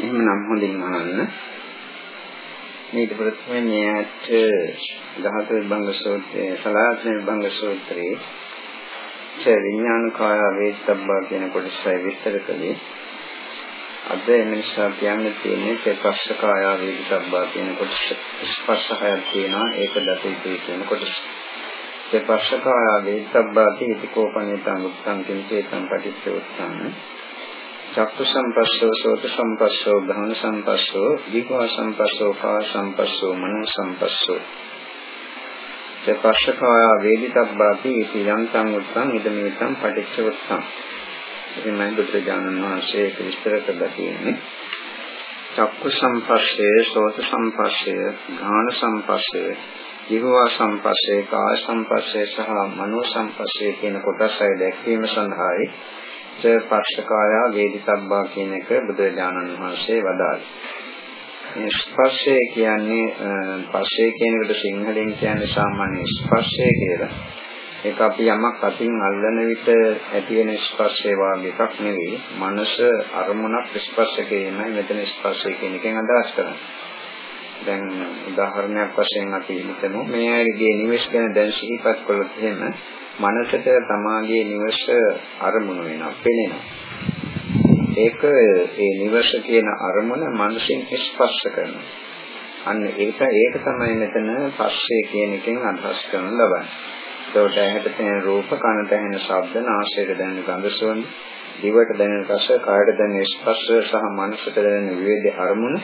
එහෙමනම් හොඳින් අහන්න. මේක ප්‍රථමයෙන් මේ ඇත්ත ධාතු විභංග සූත්‍රයේ සලායතන විභංග සූත්‍රයේ ච විඥාන කාය වේත්තබ්බා කියන කොටසයි විස්තර කළේ. අද එනිසා කියන්න තියෙන්නේ චේතස්ස කාය වේත්තබ්බා කියන කොටස ස්පර්ශ හයක් තියෙනවා ඒක දත යුතුයි කියන කොටස. චේතස්ස කාය වේත්තබ්බා තීති කෝපනේතං උත්තං කිංචේතං පටිච්ච උත්තං චක්කු සම්පස්සෝ සෝත සම්පස්සෝ භ්‍රමණ සම්පස්සෝ දීපා සම්පස්සෝ කා සම්පස්සෝ මනෝ සම්පස්සෝ චපස්සකාය වේදිතබ්බාති ඉති යන්තං උත්තං ඉදමේතං පටිච්ච උත්තං එමෙන්න බුදුරජාණන් වහන්සේ විස්තර කරලා තියෙන්නේ. චක්කු සම්පස්සේ සෝත සම්පස්සේ ඝාන සම්පස්සේ ජීවවා සම්පස්සේ කාය සම්පස්සේ සහ මනෝ සම්පස්සේ කියන කොටසයි දැක්වීම සඳහායි පක්ෂකාය වේදිතබ්බා කියන එක බුදුරජාණන් වහන්සේ වදාළා. මේ ස්පර්ශය කියන්නේ පස්සේ කියන එකට සිංහලෙන් කියන්නේ සාමාන්‍ය ස්පර්ශය කියලා. ඒක අපි යමක් අතින් අල්ලන විට ඇති වෙන ස්පර්ශය වාගේ එකක් නෙවෙයි. මනස අරමුණක් ස්පර්ශ කිරීමයි මෙතන ස්පර්ශය කියන එකෙන් අදහස් කරන්නේ. දැන් උදාහරණයක් වශයෙන් අපි හිතමු මේ ඇයිගේ නිවෙස් ගැන දැන් සිහිපත් කළොත් එහෙම මනසට තමාගේ නිවස අරමුණු වෙනවා පෙනෙනවා. ඒක ඒ නිවස කියන අරමුණ මනසින් ස්පර්ශ කරනවා. අන්න ඒක ඒක තමයි මෙතන පස්සේ කියන එකෙන් අදහස් කරන ලබන්නේ. ඒකට ඇහැට තියෙන රූප කනට ඇහෙන ශබ්ද නාසයට දැනෙන ගඳ සුවඳ දිවට දැනෙන රස කායට දැනෙන ස්පර්ශ සහ මනසට දැනෙන විවිධ අරමුණු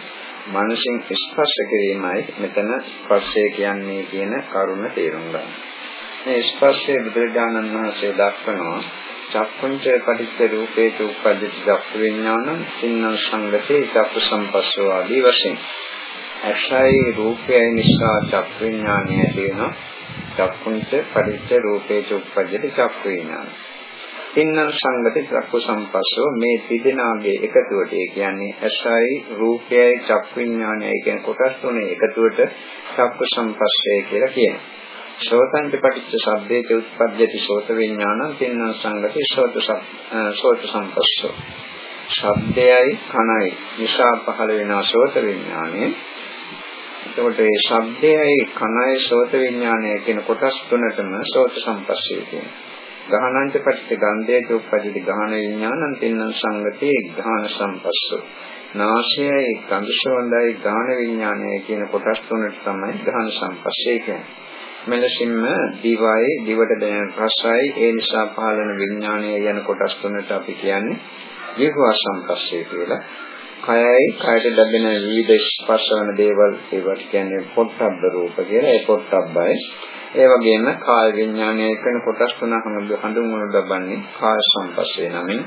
මනසින් ස්පර්ශ කිරීමයි මෙතන ස්පර්ශය කියන්නේ කියන කරුණ තේරුම් ගන්න. මේ ස්පර්ශයේ බුදුරජාණන් වහන්සේ දක්වනවා චක්කුංච පටිච්ච රූපේ උපද්දති චක්ඛු විඥානං සින්නං සංගතේ චක්ඛු සම්පස්සෝ ආදී වශයෙන්. ඇසයි රූපයයි නිසා චක්ඛු විඥානය ඇති වෙනවා. චක්කුංච පටිච්ච රූපේ උපද්දති චක්ඛු විඥානං තින්නං සංගති චක්කු සම්පස්සෝ මේ තිදෙනාගේ එකතුවට ඒ කියන්නේ ඇසයි රූපයයි චක්කු විඥානයයි කියන කොටස් තුනේ එකතුවට චක්කු සම්පස්සේ කියලා කියනවා. ශෝතංච පටිච්ච සබ්දේත උත්පද්‍යති ශෝත විඥානං තින්නං සංගති ශෝත ශෝත සම්පස්සෝ. ශබ්දයයි කනයි නිසා පහළ වෙන ශෝත විඥානය එතකොට මේ ශබ්දයයි කනයි ශෝත විඥානය කියන කොටස් තුනටම ශෝත සම්පස්සේ කියනවා. ගහනංච පටිච්ච ගන්ධයේ උප්පදිත ගහන විඥානං තින්නං සංගතේ ගහන සම්පස්සෝ නාශයයි ගන්ධ සෝඳයි ගාන විඥානය කියන කොටස් තුනට තමයි ගහන සම්පස්සේ කියන්නේ. මෙලෙසින්ම දිවයි දිවට දැනෙන රසයි ඒ නිසා පහළන විඥානය යන කොටස් තුනට අපි කියන්නේ ජීව සම්පස්සේ කියලා. කයයි කයට ලැබෙන විවිධ ස්පර්ශ වන දේවල් ඒවට කියන්නේ පොට්ටබ්බ රූප කියලා. ඒ පොට්ටබ්බයි ඒ වගේම කාය විඥානයේ කරන කොටස් තුනක් හඳුන්වනු ලබන්නේ කාය සංපස්සේ නමින්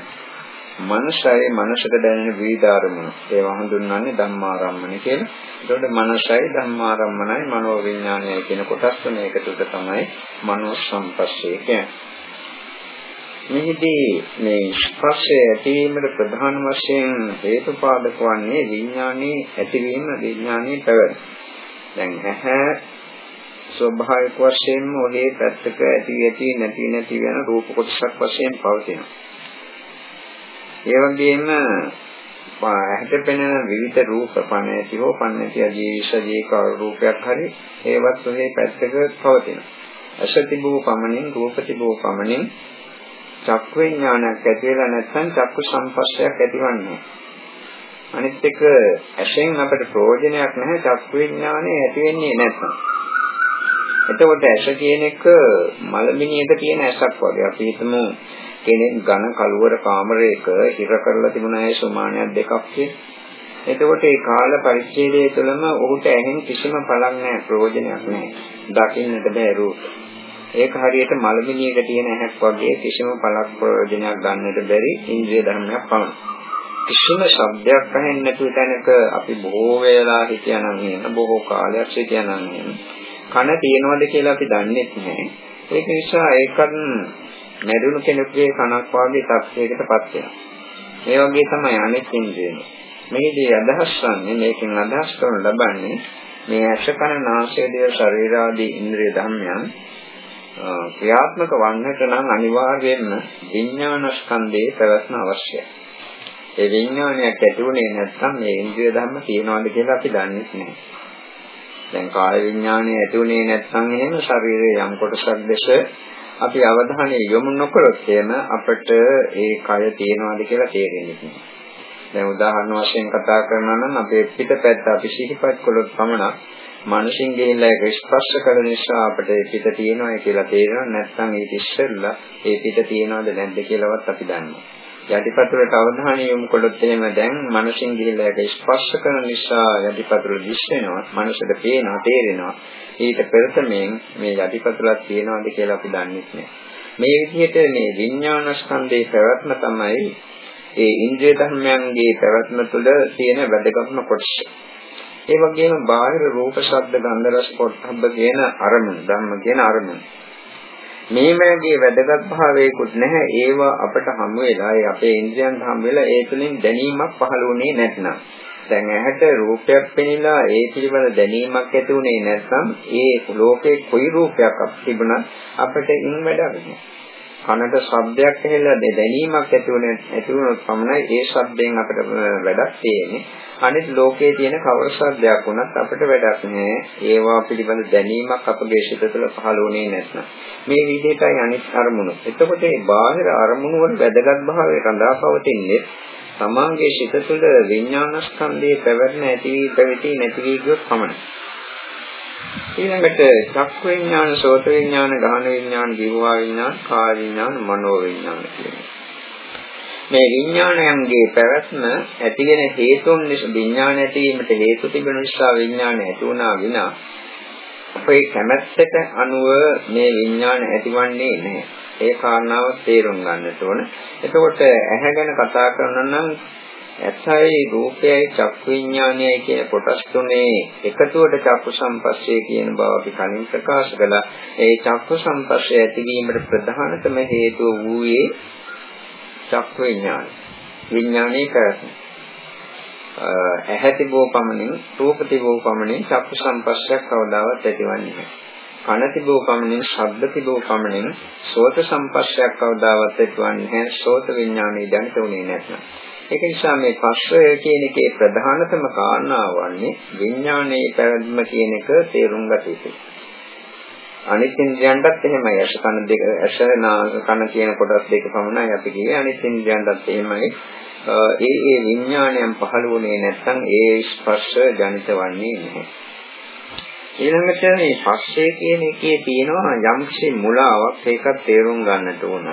මනසයි මනසට දැනෙන විවිධ අරමුණු ඒවා හඳුන්වන්නේ ධම්මාරම්මන කියලා. ඒකට මනසයි ධම්මාරම්මනයි මනෝ විඥානයයි කියන කොටස් තුන එකතුට තමයි මනෝ සංපස්සේ කියන්නේ. මෙහිදී මේ ස්පර්ශය ඇතිවීමට ප්‍රධාන වශයෙන් හේතුපාදක වන්නේ විඥානයේ ඇතිවීම විඥානයේ පැවැත්ම. දැන් ඇහැ ස්වභාවික වශයෙන්ම ඔලේ පැත්තක ඇති ඇති නැති නැති වෙන රූප කොටසක් වශයෙන් පවතිනවා. ඒ වගේම ඇහැට පෙනෙන විවිධ රූප පණ ඇති හෝ පණ නැති ජීවිෂ ජීක රූපයක් හරි ඒවත් ඔහේ පැත්තක පවතිනවා. ඇස තිබූ පමණින් රූප තිබූ පමණින් චක්ක විඥානයක් ඇති වෙලා නැත්නම් චක්කු සම්පස්සයක් ඇතිවන්නේ. අනිත් එක ඇසෙන් අපිට ප්‍රයෝජනයක් නැහැ චක්ක විඥානය ඇති වෙන්නේ නැත්නම්. එතකොට ඇස කියන එක මලමිණියක තියෙන ඇසක් වගේ. අපි හිතමු කෙනෙක් ඝන කළුවර කාමරයක හිර කරලා තිබුණ අය සුමානයක් දෙකක් එතකොට ඒ කාල පරිච්ඡේදය තුළම ඔහුට ඇහෙන කිසිම පළක් නැහැ ප්‍රයෝජනයක් නැහැ. දකින්නට බෑ රූප. ඒක හරියට මලමිණියක තියෙන ඇහැක් වගේ කිසිම පළක් ප්‍රයෝජනයක් ගන්නට බැරි ඉන්ද්‍රිය ධර්මයක් පමණයි. කිසිම ශබ්දයක් අහෙන්නේ නැතුව තැනක අපි බොහෝ වේලා හිටියනම් එහෙම බොහෝ කාලයක් හිටියනම් එහෙම කන තියනවද කියලා අපි දන්නේ නැහැ. ඒක නිසා ඒකත් මැරුණු කෙනෙකුගේ කනක් වාගේ තත්යකටපත් වෙනවා. මේ වගේ තමයි අනෙක් ඉන්ද්‍රියන. මේදී අදහස් වන්නේ මේකෙන් අදහස් කරන ලබන්නේ මේ ඇස කන නාසය දේව ශරීර ආදී ඉන්ද්‍රිය ධර්මයන් ක්‍රියාත්මක වන්නට නම් අනිවාර්යයෙන්ම විඥාන ස්කන්ධයේ පැවැත්ම අවශ්‍යයි. ඒ විඥානයක් ඇති වුණේ නැත්නම් මේ ඉන්ද්‍රිය ධර්ම තියනවාද කියලා අපි දන්නේ නැහැ. දැන් කාය විඥානය ඇති වුණේ නැත්නම් එහෙම ශරීරයේ යම් කොටසක් දැස අපි අවධානය යොමු නොකරොත් එහෙම අපිට ඒ කය තියනවාද කියලා තේරෙන්නේ නැහැ. දැන් උදාහරණ වශයෙන් කතා කරනවා නම් අපේ පිටපැත්ත අපි සිහිපත් කළොත් පමණක් මනසින් ගිහිල්ලා ඒක ස්පර්ශ කරන නිසා අපිට ඒ පිට තියෙනවා කියලා තේරෙනවා නැත්නම් ඒක ඉස්සෙල්ලා ඒ පිට තියෙනවද නැද්ද කියලාවත් අපි දන්නේ යටිපතුලට අවධානය යොමු කළොත් එහෙම දැන් මනසින් ගිහිල්ලා ඒක ස්පර්ශ කරන නිසා යටිපතුල දිස් වෙනවා මනසට පේනවා තේරෙනවා ඊට පෙරතමෙන් මේ යටිපතුලක් තියෙනවද කියලා අපි දන්නේ නැහැ මේ විදිහට මේ විඥාන ස්කන්ධේ පැවැත්ම තමයි ඒ ඉන්ද්‍රිය ධර්මයන්ගේ පැවැත්ම තුළ තියෙන වැදගත්ම කොටස. ඒ වගේම බාහිර රූප, ශබ්ද, ගන්ධ, රස, පොට්ටබ්බ කියන අරමුණු, ධම්ම කියන අරමුණු. මේ වගේ වැදගත් භාවයකුත් නැහැ. ඒවා අපට හමු වෙලා, ඒ අපේ ඉන්ද්‍රියන් හමු වෙලා ඒ තුලින් දැනීමක් පහළ වුණේ නැත්නම්. දැන් ඇහැට රූපයක් පෙනිලා ඒ පිළිබඳ දැනීමක් ඇති වුණේ නැත්නම් ඒ ලෝකේ කොයි රූපයක් තිබුණත් අපිට ඉන් වැඩක් නැහැ. කනට ශබ්දයක් ඇහෙලා දැනීමක් ඇති වුණ ඇති වුණොත් පමණයි ඒ ශබ්දයෙන් අපිට වැඩක් තියෙන්නේ. අනිත් ලෝකයේ තියෙන කවර ශබ්දයක් වුණත් අපිට වැඩක් නෑ. ඒවා පිළිබඳ දැනීමක් අපගේ සිත තුළ පහළ වුණේ නැත්නම්. මේ විදිහටයි අනිත් අරමුණු. එතකොට මේ බාහිර අරමුණු වල වැදගත් භාවය රඳා පවතින්නේ තමාගේ සිත තුළ විඥානස්කන්ධයේ පැවැත්ම ඇති වී පැවති නැති වී ගියොත් පමණයි. ඊළඟට චක්ක විඥාන, සෝත විඥාන, ගහන විඥාන, දිවවා විඥාන, කාය විඥාන, මනෝ විඥාන කියන්නේ. මේ විඥානයන්ගේ පැවැත්ම ඇතිගෙන හේතුන් නිසා විඥාන ඇතිවීමට හේතු තිබෙන නිසා විඥාන ඇති වුණා විනා අපේ කැමැත්තට අනුව මේ විඥාන ඇතිවන්නේ නැහැ. ඒ කාරණාව තේරුම් ගන්නට ඕන. එතකොට ඇහැ ගැන කතා කරනවා නම් ඇසයි රූපයයි චක්කු විඥානයයි කියන කොටස් තුනේ එකතුවට චක්කු සම්පස්සේ කියන බව අපි කලින් ප්‍රකාශ කළා. ඒ චක්කු සම්පස්සේ ඇතිවීමට ප්‍රධානතම හේතුව වූයේ චක්කු විඥානය. විඥානයේ පැවැත්ම. ඇහැ තිබෝ පමණින් රූප තිබෝ පමණින් චක්කු සම්පස්සයක් කවදාවත් ඇතිවන්නේ නැහැ. කන තිබෝ පමණින් ශබ්ද තිබෝ පමණින් සෝත සම්පස්සයක් කවදාවත් ඇතිවන්නේ නැහැ. සෝත විඥානය දැනිට උනේ නැත්නම්. ඒක නිසා මේ පස්වය කියන එකේ ප්‍රධානතම කාරණාව වන්නේ විඥානයේ පැවැත්ම කියන එක තේරුම් ගත යුතුයි. අනිත් ඉන්ද්‍රයන්ටත් එහෙමයි. අශ කන දෙක අශ නාස කන කියන කොටස් දෙක පමණයි අපි කියේ. අනිත් ඉන්ද්‍රයන්ටත් එහෙමයි. ඒ ඒ විඥානයන් පහළ වුණේ නැත්නම් ඒ ස්පර්ශ ජනිත වන්නේ නැහැ. ඊළඟට මේ පස්සේ කියන එකේ තියෙනවා යම්කිසි මුලාවක් ඒකත් තේරුම් ගන්නට ඕන.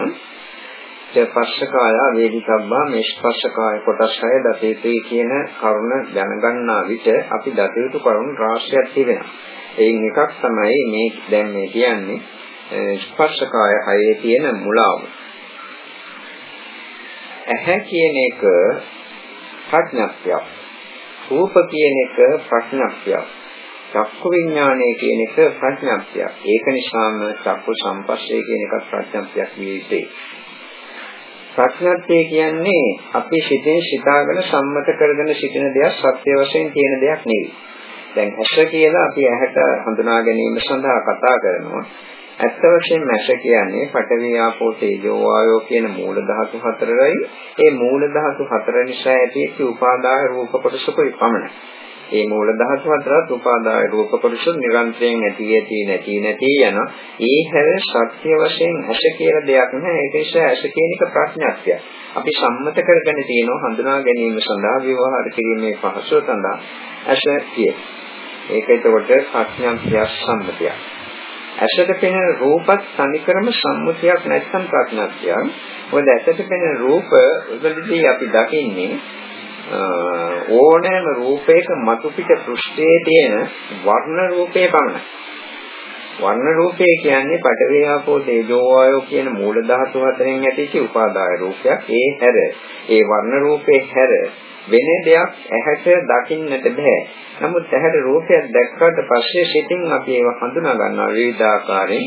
පස්සකාය වේදිකබ්බා මේ ස්පර්ශකාය කොටස් හය දතේතේ කියන කරුණ දැනගන්නා විට අපි දතේතු කරුණ රාශියක් තිබෙනවා. එයින් එකක් තමයි මේ දැන් මේ කියන්නේ ස්පර්ශකාය හයේ තියෙන මුලාව. ඇහැ කියන එක ප්‍රඥාක්තියක්. රූප කියන එක ප්‍රඥාක්තියක්. චක්කු විඥානය කියන එක ප්‍රඥාක්තියක්. ඒක නිසාම චක්කු සම්පස්සේ කියන එක ප්‍රඥාක්තියක් විය යුතුයි. ප්‍රඥාත්ය කියන්නේ අපි සිතෙන් සිතාගෙන සම්මත කරගෙන සිටින දෙයක් සත්‍ය වශයෙන් තියෙන දෙයක් නෙවෙයි. දැන් ඇස කියලා අපි ඇහැට හඳුනා ගැනීම සඳහා කතා කරනවා. ඇත්ත වශයෙන්ම ඇස කියන්නේ පඨවි ආපෝ තේජෝ වායෝ කියන මූල ධාතු හතරයි. ඒ මූල ධාතු හතර නිසා ඇතිවෙච්ච උපාදාය රූප කොටසකුයි පමණයි. ඒ මූල ධාතු හතරත් උපාදාය රූප කොටසු නිරන්තරයෙන් ඇති ඇති නැති නැති යන ඒ හැර සත්‍ය වශයෙන් ඇස කියලා දෙයක් නැහැ ඒක නිසා ඇස කියන එක ප්‍රඥාක්තිය. අපි සම්මත කරගෙන තියෙනවා හඳුනා ගැනීම සඳහා විවහාර කිරීමේ පහසුව සඳහා ඇස කියේ. ඒක එතකොට ප්‍රඥාක්තිය සම්මතිය. ඇසට පෙනෙන රූපත් සනිකරම සම්මුතියක් නැත්නම් ප්‍රඥාක්තියක්. මොකද ඇසට පෙනෙන රූප වලදී අපි දකින්නේ ඕනෑම රූපයක මතු පිට පෘෂ්ඨයේ තියෙන වර්ණ රූපේ පමණයි. වර්ණ රූපය කියන්නේ පඨවි ආපෝ තේජෝ වායෝ කියන මූල ධාතු හතරෙන් ඇතිවෙච්ච උපාදාය රූපයක්. ඒ හැර ඒ වර්ණ රූපේ හැර වෙන දෙයක් ඇහැට දකින්නට බෑ. නමුත් ඇහැට රූපයක් දැක්කට පස්සේ සිතින් අපි ඒව හඳුනා ගන්නවා විවිධාකාරයෙන්.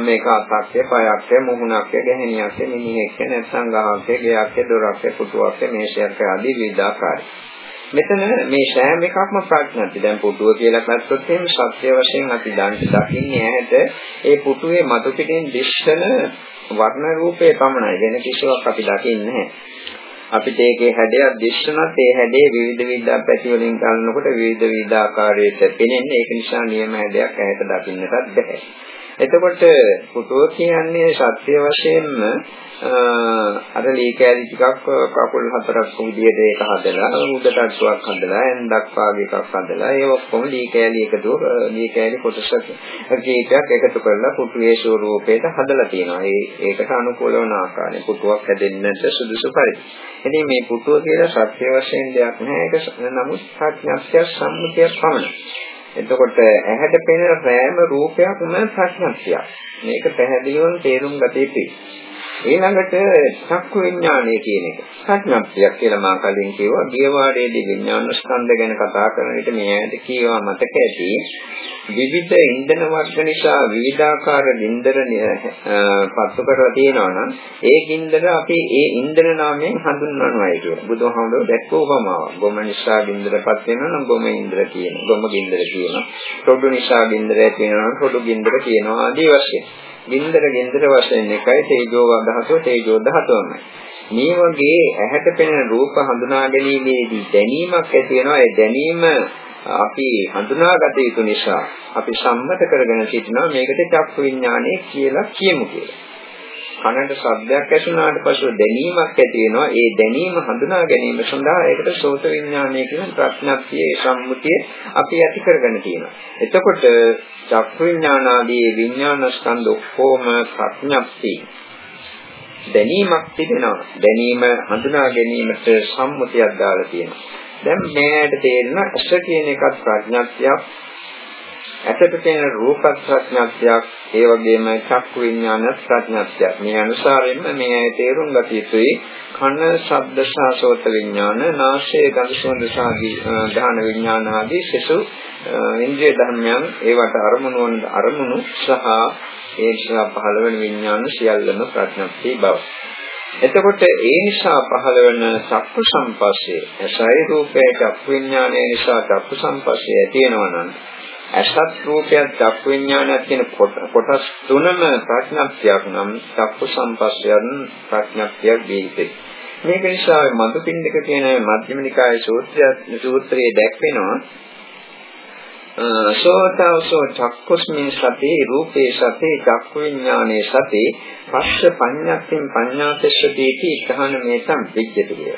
මේක අතක්ය, පයක්ය, මුහුණක්ය, ගැහණියක්ය, මිනිහෙක්ය, නැත්නම් ගහක්ය, ගෙයක්ය, දොරක්ය, පුටුවක්ය, මේෂයක්ය ආදී විවිධාකාරයි. මෙතන මේ සෑම එකක්ම ප්‍රඥාති. දැන් පුටුව කියලා ගත්තොත් එහෙනම් සත්‍ය වශයෙන් අපි දකින්නේ ඇහැට ඒ පුටුවේ මතු පිටින් දිස්සන වර්ණ රූපේ පමණයි. වෙන කිසිවක් අපි දකින්නේ නැහැ. අපිට ඒකේ හැඩයක් දිස්සනත් ඒ හැඩේ විවිධ විවිධ පැති වලින් ගන්නකොට විවිධ විවිධ ආකාරයට පෙනෙන්නේ ඒක නිසා නියම හැඩයක් ඇහැට දකින්නටත් බැහැ. එතකොට පුටුව කියන්නේ සත්‍ය වශයෙන්ම අර ලී කෑලි ටිකක් කකුල් හතරක් විදියට ඒක හදලා උඩට අටුවක් හදලා එන්ඩක් වාගේ එකක් හදලා ඒ ඔක්කොම ලී කෑලි එකතු ලී කෑලි කොටසක් කීපයක් එකතු කරලා පුටුවේ ස්වරූපයට හදලා තියෙනවා. ඒ ඒකට අනුකූල වන ආකාරයෙන් පුටුවක් හැදෙන්නට සුදුසු පරිදි. ඉතින් මේ පුටුව කියලා සත්‍ය වශයෙන් දෙයක් නෑ. ඒක නමුත් ප්‍රඥාස්ය සම්මුතියක් පමණයි. එතකොට ඇහැට පෙනෙන රෑම රූපයක්ම ප්‍රඥාක්තියක්. මේක පැහැදිලිවම තේරුම් ගත යුතුයි. ඊළඟට චක්කු විඥානය කියන එක. ප්‍රඥාක්තියක් කියලා මා කලින් කිව්වා. දියවාඩේදී විඥාන ස්කන්ධ ගැන කතා කරන විට මේ ඇයිද කියවා මතක ඇති. විවිධ ඉන්ධන වර්ග නිසා විවිධාකාර ගින්දර පත්තු කරලා තියෙනවා නම් ඒ ගින්දර අපි ඒ ඉන්ධන නාමයෙන් හඳුන්වනවායි කියලා. බුදුහාමුදුරුවෝ දැක්කෝ උපමාවක්. ගොම නිසා ගින්දරපත් වෙනවා නම් ගොම ඉන්ද්‍ර කියනවා. ගොම ගින්දර කියනවා. රොඩු නිසා ගින්දර ඇති වෙනවා නම් රොඩු ගින්දර කියනවා ආදී වශයෙන්. ගින්දර ගින්දර වශයෙන් එකයි තේජෝ ධාතුව තේජෝ ධාතුවමයි. මේ වගේ ඇහැට පෙනෙන රූප හඳුනා ගැනීමේදී දැනීමක් ඇති වෙනවා. ඒ දැනීම අපි හඳුනාගත යුතු නිසා අපි සම්මත කරගෙන සිටිනවා මේකට චක්කු විඥානය කියලා කියමු කියලා. කනට ශබ්දයක් ඇසුණාට පසු දැනීමක් ඇති වෙනවා. ඒ දැනීම හඳුනා ගැනීම සඳහා ඒකට සෝත විඥානය කියන ප්‍රඥාප්තියේ සම්මුතිය අපි ඇති කරගෙන තියෙනවා. එතකොට චක්කු විඥානාදී විඥාන ස්කන්ධ ඔක්කොම ප්‍රඥාප්ති දැනීමක් තිබෙනවා. දැනීම හඳුනා ගැනීමට සම්මුතියක් දාලා තියෙනවා. දැන් මේකට තේරෙන අස කියන එකත් ප්‍රඥාක්තියක් ඇසට පෙනෙන රූප ප්‍රඥාක්තියක් ඒ වගේම චක්කු විඥාන ප්‍රඥාක්තියක්. මේ අනුසාරයෙන්ම මේ ඇයි තේරුම් ගත යුතුයි කන ශබ්ද සාසෝත විඥාන නාසය ගඳ සුවඳ සාදී ධාන විඥාන ආදී සසු ඉන්ද්‍රිය ධර්මයන් ඒවට අරමුණු වන අරමුණු සහ ඒ නිසා පහළ වෙන විඥාන සියල්ලම ප්‍රඥප්ති බව. එතකොට ඒ නිසා පහළ වෙන චක්කු සම්පස්සේ ඇසයි රූපේ චක්කු විඥානය නිසා චක්කු සම්පස්සේ ඇති වෙනවා නම් අසත් රූපයක් චක්කු විඥානයක් කියන කොටස් තුනම ප්‍රඥාක්තියක් නම් චක්කු සම්පස්සයන් ප්‍රඥාක්තියක් දීපේ මේක නිසා මදුපිණ්ඩික කියන මධ්‍යම නිකායේ සූත්‍රය සූත්‍රයේ දැක්වෙනවා සෝතවසෝ චක්කුස්මින් සති රූපේ සති චක්කු විඥානේ සති පස්ස පඤ්ඤාතින් පඤ්ඤාතස්සදීති ධාන මේතම් විජ්ජති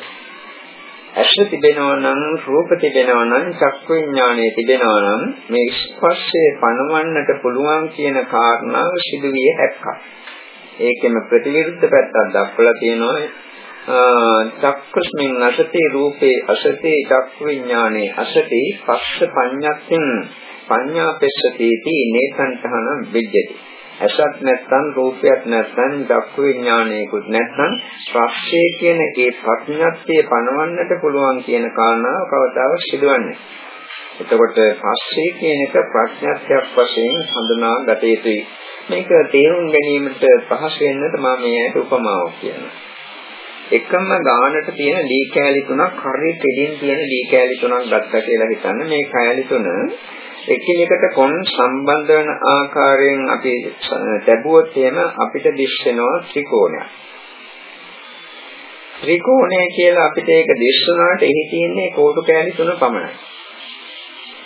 ඇස තිබෙනවා නම් රූප තිබෙනවා නම් චක්කු විඥානේ තිබෙනවා නම් මේ ස්පර්ශයේ පණවන්නට පුළුවන් කියන කාරණාව සිදුවිය හැක්කක් ඒකෙම ප්‍රතිවිරුද්ධ පැත්තක් දක්වලා තියෙනවා. චක්කස්මින් අසතේ රූපේ අසතේ චක්ඛ විඥානේ අසතේ පස්ස පඤ්ඤත්තින් පඤ්ඤාපෙස්සතේති නේසන්තහන විජ්ජති. අසත් නැත්නම් රූපයක් නැත්නම් චක්ඛ විඥානයකුත් නැත්නම් ස්පර්ශයේ කියන ඒ ප්‍රඥාත්යේ පණවන්නට පුළුවන් කියන කාරණාව කවදාවත් සිදුවන්නේ එතකොට පස්සේ කියන එක ප්‍රඥාත්යක් වශයෙන් හඳුනා ගත යුතුයි. මේක තේරුම් ගැනීමට පහසු වෙන්නට මම මේ ඇයට උපමාවක් කියනවා. එකම ගානට තියෙන ලී කෑලි තුනක් හරිය කෙලින් තියෙන ලී කෑලි තුනක් ගත්තා කියලා හිතන්න මේ කෑලි තුන එකිනෙකට කොන් සම්බන්ධ වෙන ආකාරයෙන් අපි ලැබුවොත් එහෙම අපිට දිස් වෙනවා ත්‍රිකෝණයක්. ත්‍රිකෝණය කියලා අපිට ඒක දිස් වුණාට එහි තියෙන්නේ කෝටු කෑලි තුන පමණයි.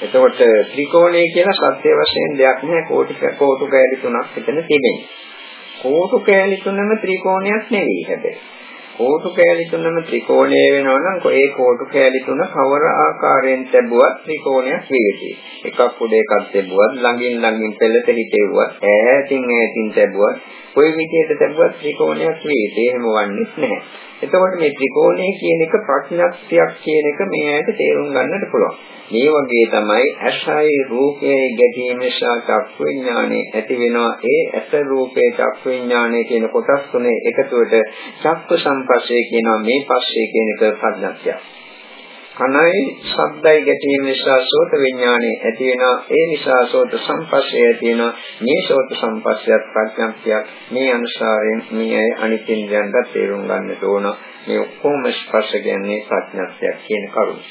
එතකොට ත්‍රිකෝණය කියලා සත්‍ය වශයෙන් දෙයක් නෑ කෝටු කෝටු කෑලි තුනක් එතන තිබෙන්නේ. කෝටු කෑලි තුනම ත්‍රිකෝණයක් නෙවෙයි හැබැයි. කෝටු කෑලි තුනම ත්‍රිකෝණය වෙනවා නම් ඒ කෝටු කෑලි තුන කවර ආකාරයෙන් ලැබුවත් ත්‍රිකෝණයක් වේවිති. එකක් උඩ එකක් ලැබුවත් ළඟින් ළඟින් පෙළට හිටෙව්වත් ඈතින් ඈතින් ලැබුවත් කොයි විදිහට ලැබුවත් ත්‍රිකෝණයක් වේවිති. එහෙම වන්නේ නැහැ. එතකොට මේ ත්‍රිකෝණය කියන එක ප්‍රඥාක්තියක් කියන එක මේ ඇයිට තේරුම් ගන්නට පුළුවන්. මේ වගේ තමයි ඇසයි රූපයේ ගැටීම නිසා චක්කු විඥානය ඇති වෙනවා. ඒ ඇස රූපේ චක්කු විඥානය කියන කොටස් තුනේ එකතුවට චක්කු සම්පස්සේ කියනවා මේ පස්සේ කියන එක ප්‍රඥාක්තියක්. කනයි ශබ්දයි ගැටීම නිසා සෝත විඥානය ඇති වෙනවා. ඒ නිසා සෝත සංපස්සය ඇති වෙනවා. මේ සෝත සංපස්සයත් ප්‍රඥාක්තියක් මේ අනුසාරයෙන් මේ අනිත්‍යයන්ට තේරුම් ගන්නට ඕන. මේ ඔක්කොම ස්පර්ශ කියන්නේ ප්‍රඥාක්තියක් කියන කරුණ.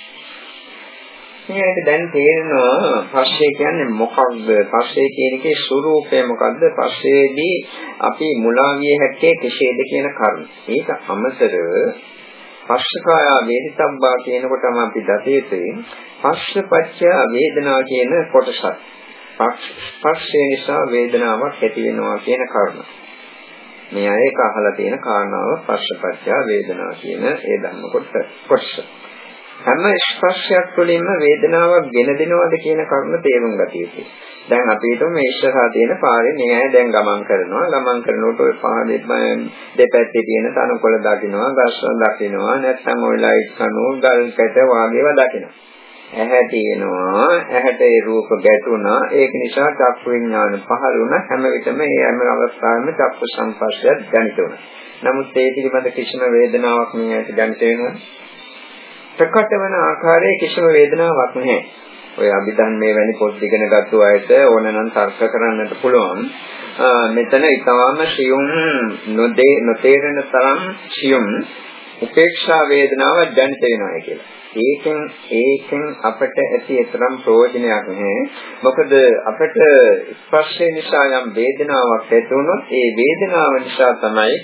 මේක දැන් තේරෙනවා පස්සේ කියන්නේ මොකක්ද? පස්සේ කියන එකේ ස්වરૂපය මොකක්ද පස්සේදී අපි මුලා විය හැක්කේ කෙසේද කියන කරුණ. ඒක අමතරව පස්සකාය වේදිතබ්බා කියනකොටම අපි දතේතේ පස්සපච්චය වේදනා කියන කොටසක්. ස්පර්ශය නිසා වේදනාවක් ඇති වෙනවා කියන කරුණ. මේ අය එක අහලා තියෙන කාරණාව පස්සපච්චය වේදනා කියන ඒ ධර්ම කොටස. හැම ස්පර්ශයක් තුළින්ම වේදනාවක් ගෙන දෙනවද කියන කරුණ තේරුම් ගත යුතුයි. දැන් අපි හිතමු මේ ඉස්සරහා තියෙන පාරේ මේ අය දැන් ගමන් කරනවා. ගමන් කරනකොට ඔය පාරේ දෙපැත්තේ තියෙන තනකොළ දකින්නවා, ගස්වල දකින්නවා, නැත්නම් ඔය ලයිට් කණු, ගල් කැට වාගේවා දකින්නවා. ඇහැ තියෙනවා ඇහැට ඒ රූප ගැටුණා ඒක නිසා චක්කු විඥාන පහළ වුණා හැම විටම මේ හැම අවස්ථාවෙම චක්කු සංපස්සය දැනිට වුණා. නමුත් ඒ පිළිබඳ කිසිම වේදනාවක් මේ ඇයට දැනිට වෙනවා. ප්‍රකට වෙන ආකාරයේ කිසිම වේදනාවක් නැහැ. ඔය අභිධර්මයේ වැනි පොත් ඉගෙන ගත්ත අයට ඕනනම් තර්ක කරන්නට පුළුවන්. මෙතන ඊටාම සියුම් නොදේ නොතේරෙන තරම් සියුම් උපේක්ෂා වේදනාව දැනිට වෙනවා කියලා. ඒකෙන් ඒකෙන් අපට ඇති තරම් ප්‍රයෝජනයක් නැහැ. මොකද අපට ස්පර්ශය නිසා යම් වේදනාවක් ඇති වුණොත් ඒ වේදනාව නිසා තමයි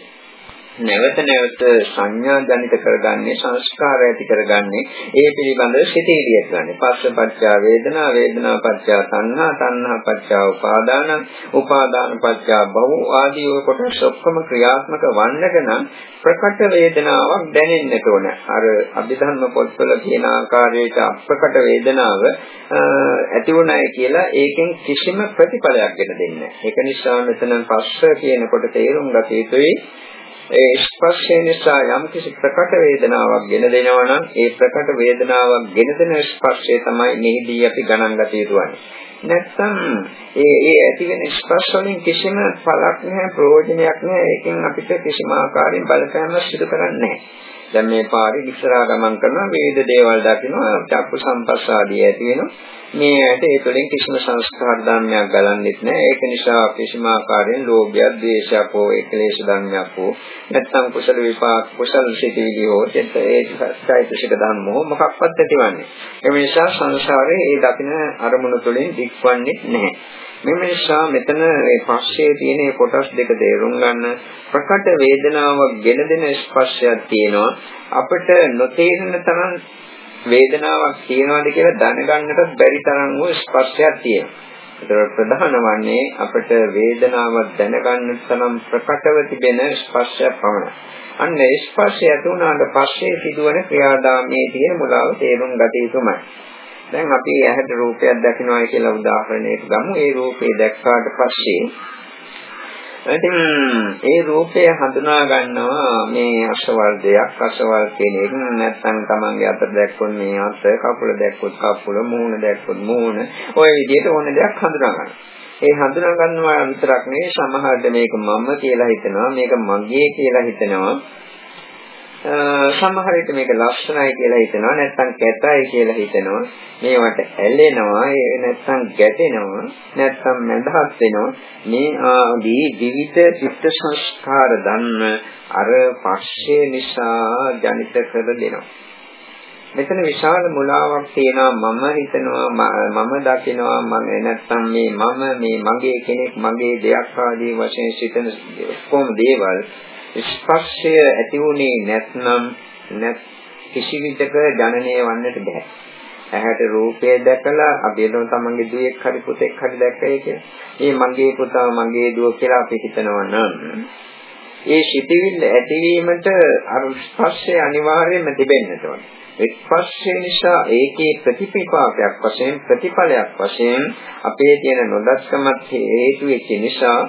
නැවත නැවත සංඥා ජනිත කරගන්නේ සංස්කාර ඇති කරගන්නේ ඒ පිළිබඳව සිතේදී ගන්න. පස්සපච්චා වේදනා වේදනා පච්චා සංහා සංහා පච්චා උපාදාන උපාදාන පච්චා භව ආදී ඔය කොටස් ඔක්කොම ක්‍රියාත්මක වන්නට නම් ප්‍රකට වේදනාවක් දැනෙන්නට ඕන. අර අභිධර්ම පොත්වල කියන ආකාරයට අප්‍රකට වේදනාව ඇති වුණායි කියලා ඒකෙන් කිසිම ප්‍රතිඵලයක් ගෙන දෙන්නේ නැහැ. ඒක නිසා මෙතන පස්ස කියනකොට තේරුම් ගත යුතුයි ඒ ස්පර්ශය නිසා යම් කිසි ප්‍රකට වේදනාවක් ගෙන දෙනවා නම් ඒ ප්‍රකට වේදනාවක් ගෙන දෙන ස්පර්ශය තමයි මෙහිදී අපි ගණන් ගත යුතු වන්නේ. නැත්නම් ඒ ඒ ඇති වෙන ස්පර්ශ වලින් කිසිම පළක් නැහැ ප්‍රයෝජනයක් නැහැ ඒකෙන් අපිට කිසිම ආකාරයෙන් බලපෑමක් සිදු කරන්නේ නැහැ. දැන් මේ පාරේ ඉස්සරහා ගමන් කරනවා වේද දේවල් දකිනවා චක්කු සම්පස්සාදී ඇති වෙනවා. මේ ඇට ඒ තුළින් කිසිම සංස්කාර ධර්මයක් ගලන්නෙත් නැහැ ඒක නිසා කිසිම ආකාරයෙන් ලෝභයක් ද්වේෂයක් හෝ ඒකලේශ ධර්මයක් හෝ නැත්නම් කුසල විපාක කුසල සිටිවිලි හෝ ඒ චෛතසික ධර්ම හෝ මොකක්වත් ඇතිවන්නේ ඒ නිසා සංසාරේ ඒ දකින අරමුණු තුළින් දික්වන්නේ නැහැ මෙම නිසා මෙතන මේ පස්සේ තියෙන කොටස් දෙක තේරුම් ගන්න ප්‍රකට වේදනාවක් ගෙන දෙන ස්පර්ශයක් තියෙනවා අපිට නොතේරෙන තරම් වේදනාවක් තියෙනවාද කියලා දැනගන්නට බැරි තරම් වූ ස්පර්ශයක් තියෙනවා. ඒතර ප්‍රධාන වන්නේ අපිට වේදනාවක් දැනගන්න තරම් ප්‍රකටව තිබෙන ස්පර්ශයක් පමණයි. අන්න ස්පර්ශය ඇති වුණාට පස්සේ සිදුවන ක්‍රියාදාමයේ තියෙන මුලාව තේරුම් ගත යුතුමයි. දැන් අපි ඇහැට රූපයක් දකිනවා කියලා උදාහරණයක් ගමු. ඒ රූපේ දැක්කාට පස්සේ ඉතින් ඒ රූපය හඳුනා ගන්නවා මේ අසවල් දෙයක් අසවල් කෙනෙක් නැත්නම් තමන්ගේ අත දැක්කොත් මේ අත කකුල දැක්කොත් කකුල මූණ දැක්කොත් මූණ ඔය විදිහට ඕන දෙයක් හඳුනා ගන්නවා. ඒ හඳුනා ගන්නවා විතරක් නෙවෙයි සමහරවිට මේක මම කියලා හිතනවා මේක මගේ කියලා හිතනවා සමහර විට මේක ලස්සනයි කියලා හිතනවා නැත්නම් කැතයි කියලා හිතනවා. මේවට ඇලෙනවා ඒ නැත්නම් ගැටෙනවා නැත්නම් මඳහත් වෙනවා. මේ ආදී විවිධ චිත්ත සංස්කාර ධර්ම අර පස්සේ නිසා ජනිත කර දෙනවා. මෙතන විශාල මුලාවක් තියෙනවා. මම හිතනවා මම දකිනවා මම නැත්නම් මේ මම මේ මගේ කෙනෙක් මගේ දෙයක් ආදී වශයෙන් සිතන කොහොම දේවල් ස්පර්ශය ඇති වුණේ නැත්නම් නැත් කිසි විටක ජනනය වන්නට බෑ. ඇහැට රූපය දැකලා අපි හිතමු තමන්ගේ දුවෙක් හරි පුතෙක් හරි දැක්කයි කියලා. මේ මගේ පුතා මගේ දුව කියලා අපි හිතනවා නම් ඒ සිටිවිල්ල ඇතිවීමට අර ස්පර්ශය අනිවාර්යයෙන්ම තිබෙන්නට ඕන. ස්පර්ශය නිසා ඒකේ ප්‍රතිපිපාකයක් වශයෙන් ප්‍රතිඵලයක් වශයෙන් අපේ තියෙන නොදස්කමත් හේතු වෙච්ච නිසා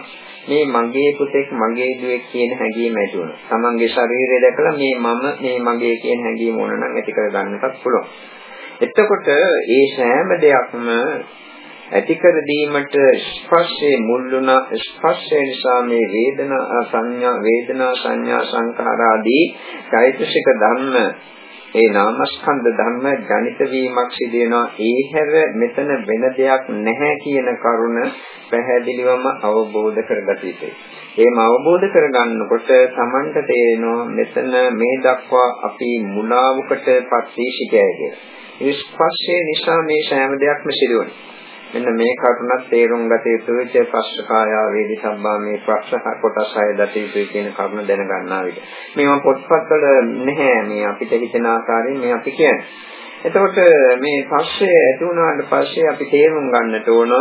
මේ මගේ පුතෙක් මගේ දුවෙක් කියන හැඟීම ඇති වුණා. තමන්ගේ ශරීරය දැකලා මේ මම මේ මගේ කියන හැඟීම ඕන නම් ඇති කර ගන්නටත් පුළුවන්. එතකොට ඒ සෑම දෙයක්ම ඇති කර දීමට ස්පර්ශයේ මුල් වුණ ස්පර්ශය නිසා මේ වේදනා සංඥා වේදනා සංඥා සංඛාර ආදී চৈতසික ධර්ම ඒ නාමස්කන්ධ ධර්ම ජනිත වීමක් සිදු වෙනවා ඒ හැර මෙතන වෙන දෙයක් නැහැ කියන කරුණ පැහැදිලිවම අවබෝධ කරගත යුතුයි. එහෙම අවබෝධ කරගන්නකොට Tamanට තේරෙනවා මෙතන මේ දක්වා අපි මුලාවකට පත් වී සිටයයි කියලා. ස්පර්ශය නිසා මේ සෑම දෙයක්ම සිදු වෙනවා. මෙන්න මේ කරුණත් තේරුම් ගත යුතුයි ච පස්සකායා වේදි සම්බා මේ ප්‍රශ්න කොටස් හය දත යුතුයි කියන කරුණ දැනගන්නා විට. මේවා පොත්පත්වල නැහැ. මේ අපිට හිතෙන ආකාරයෙන් මේ අපි කියන්නේ. එතකොට මේ පස්සේ ඇති වුණාට පස්සේ අපි තේරුම් ගන්නට ඕන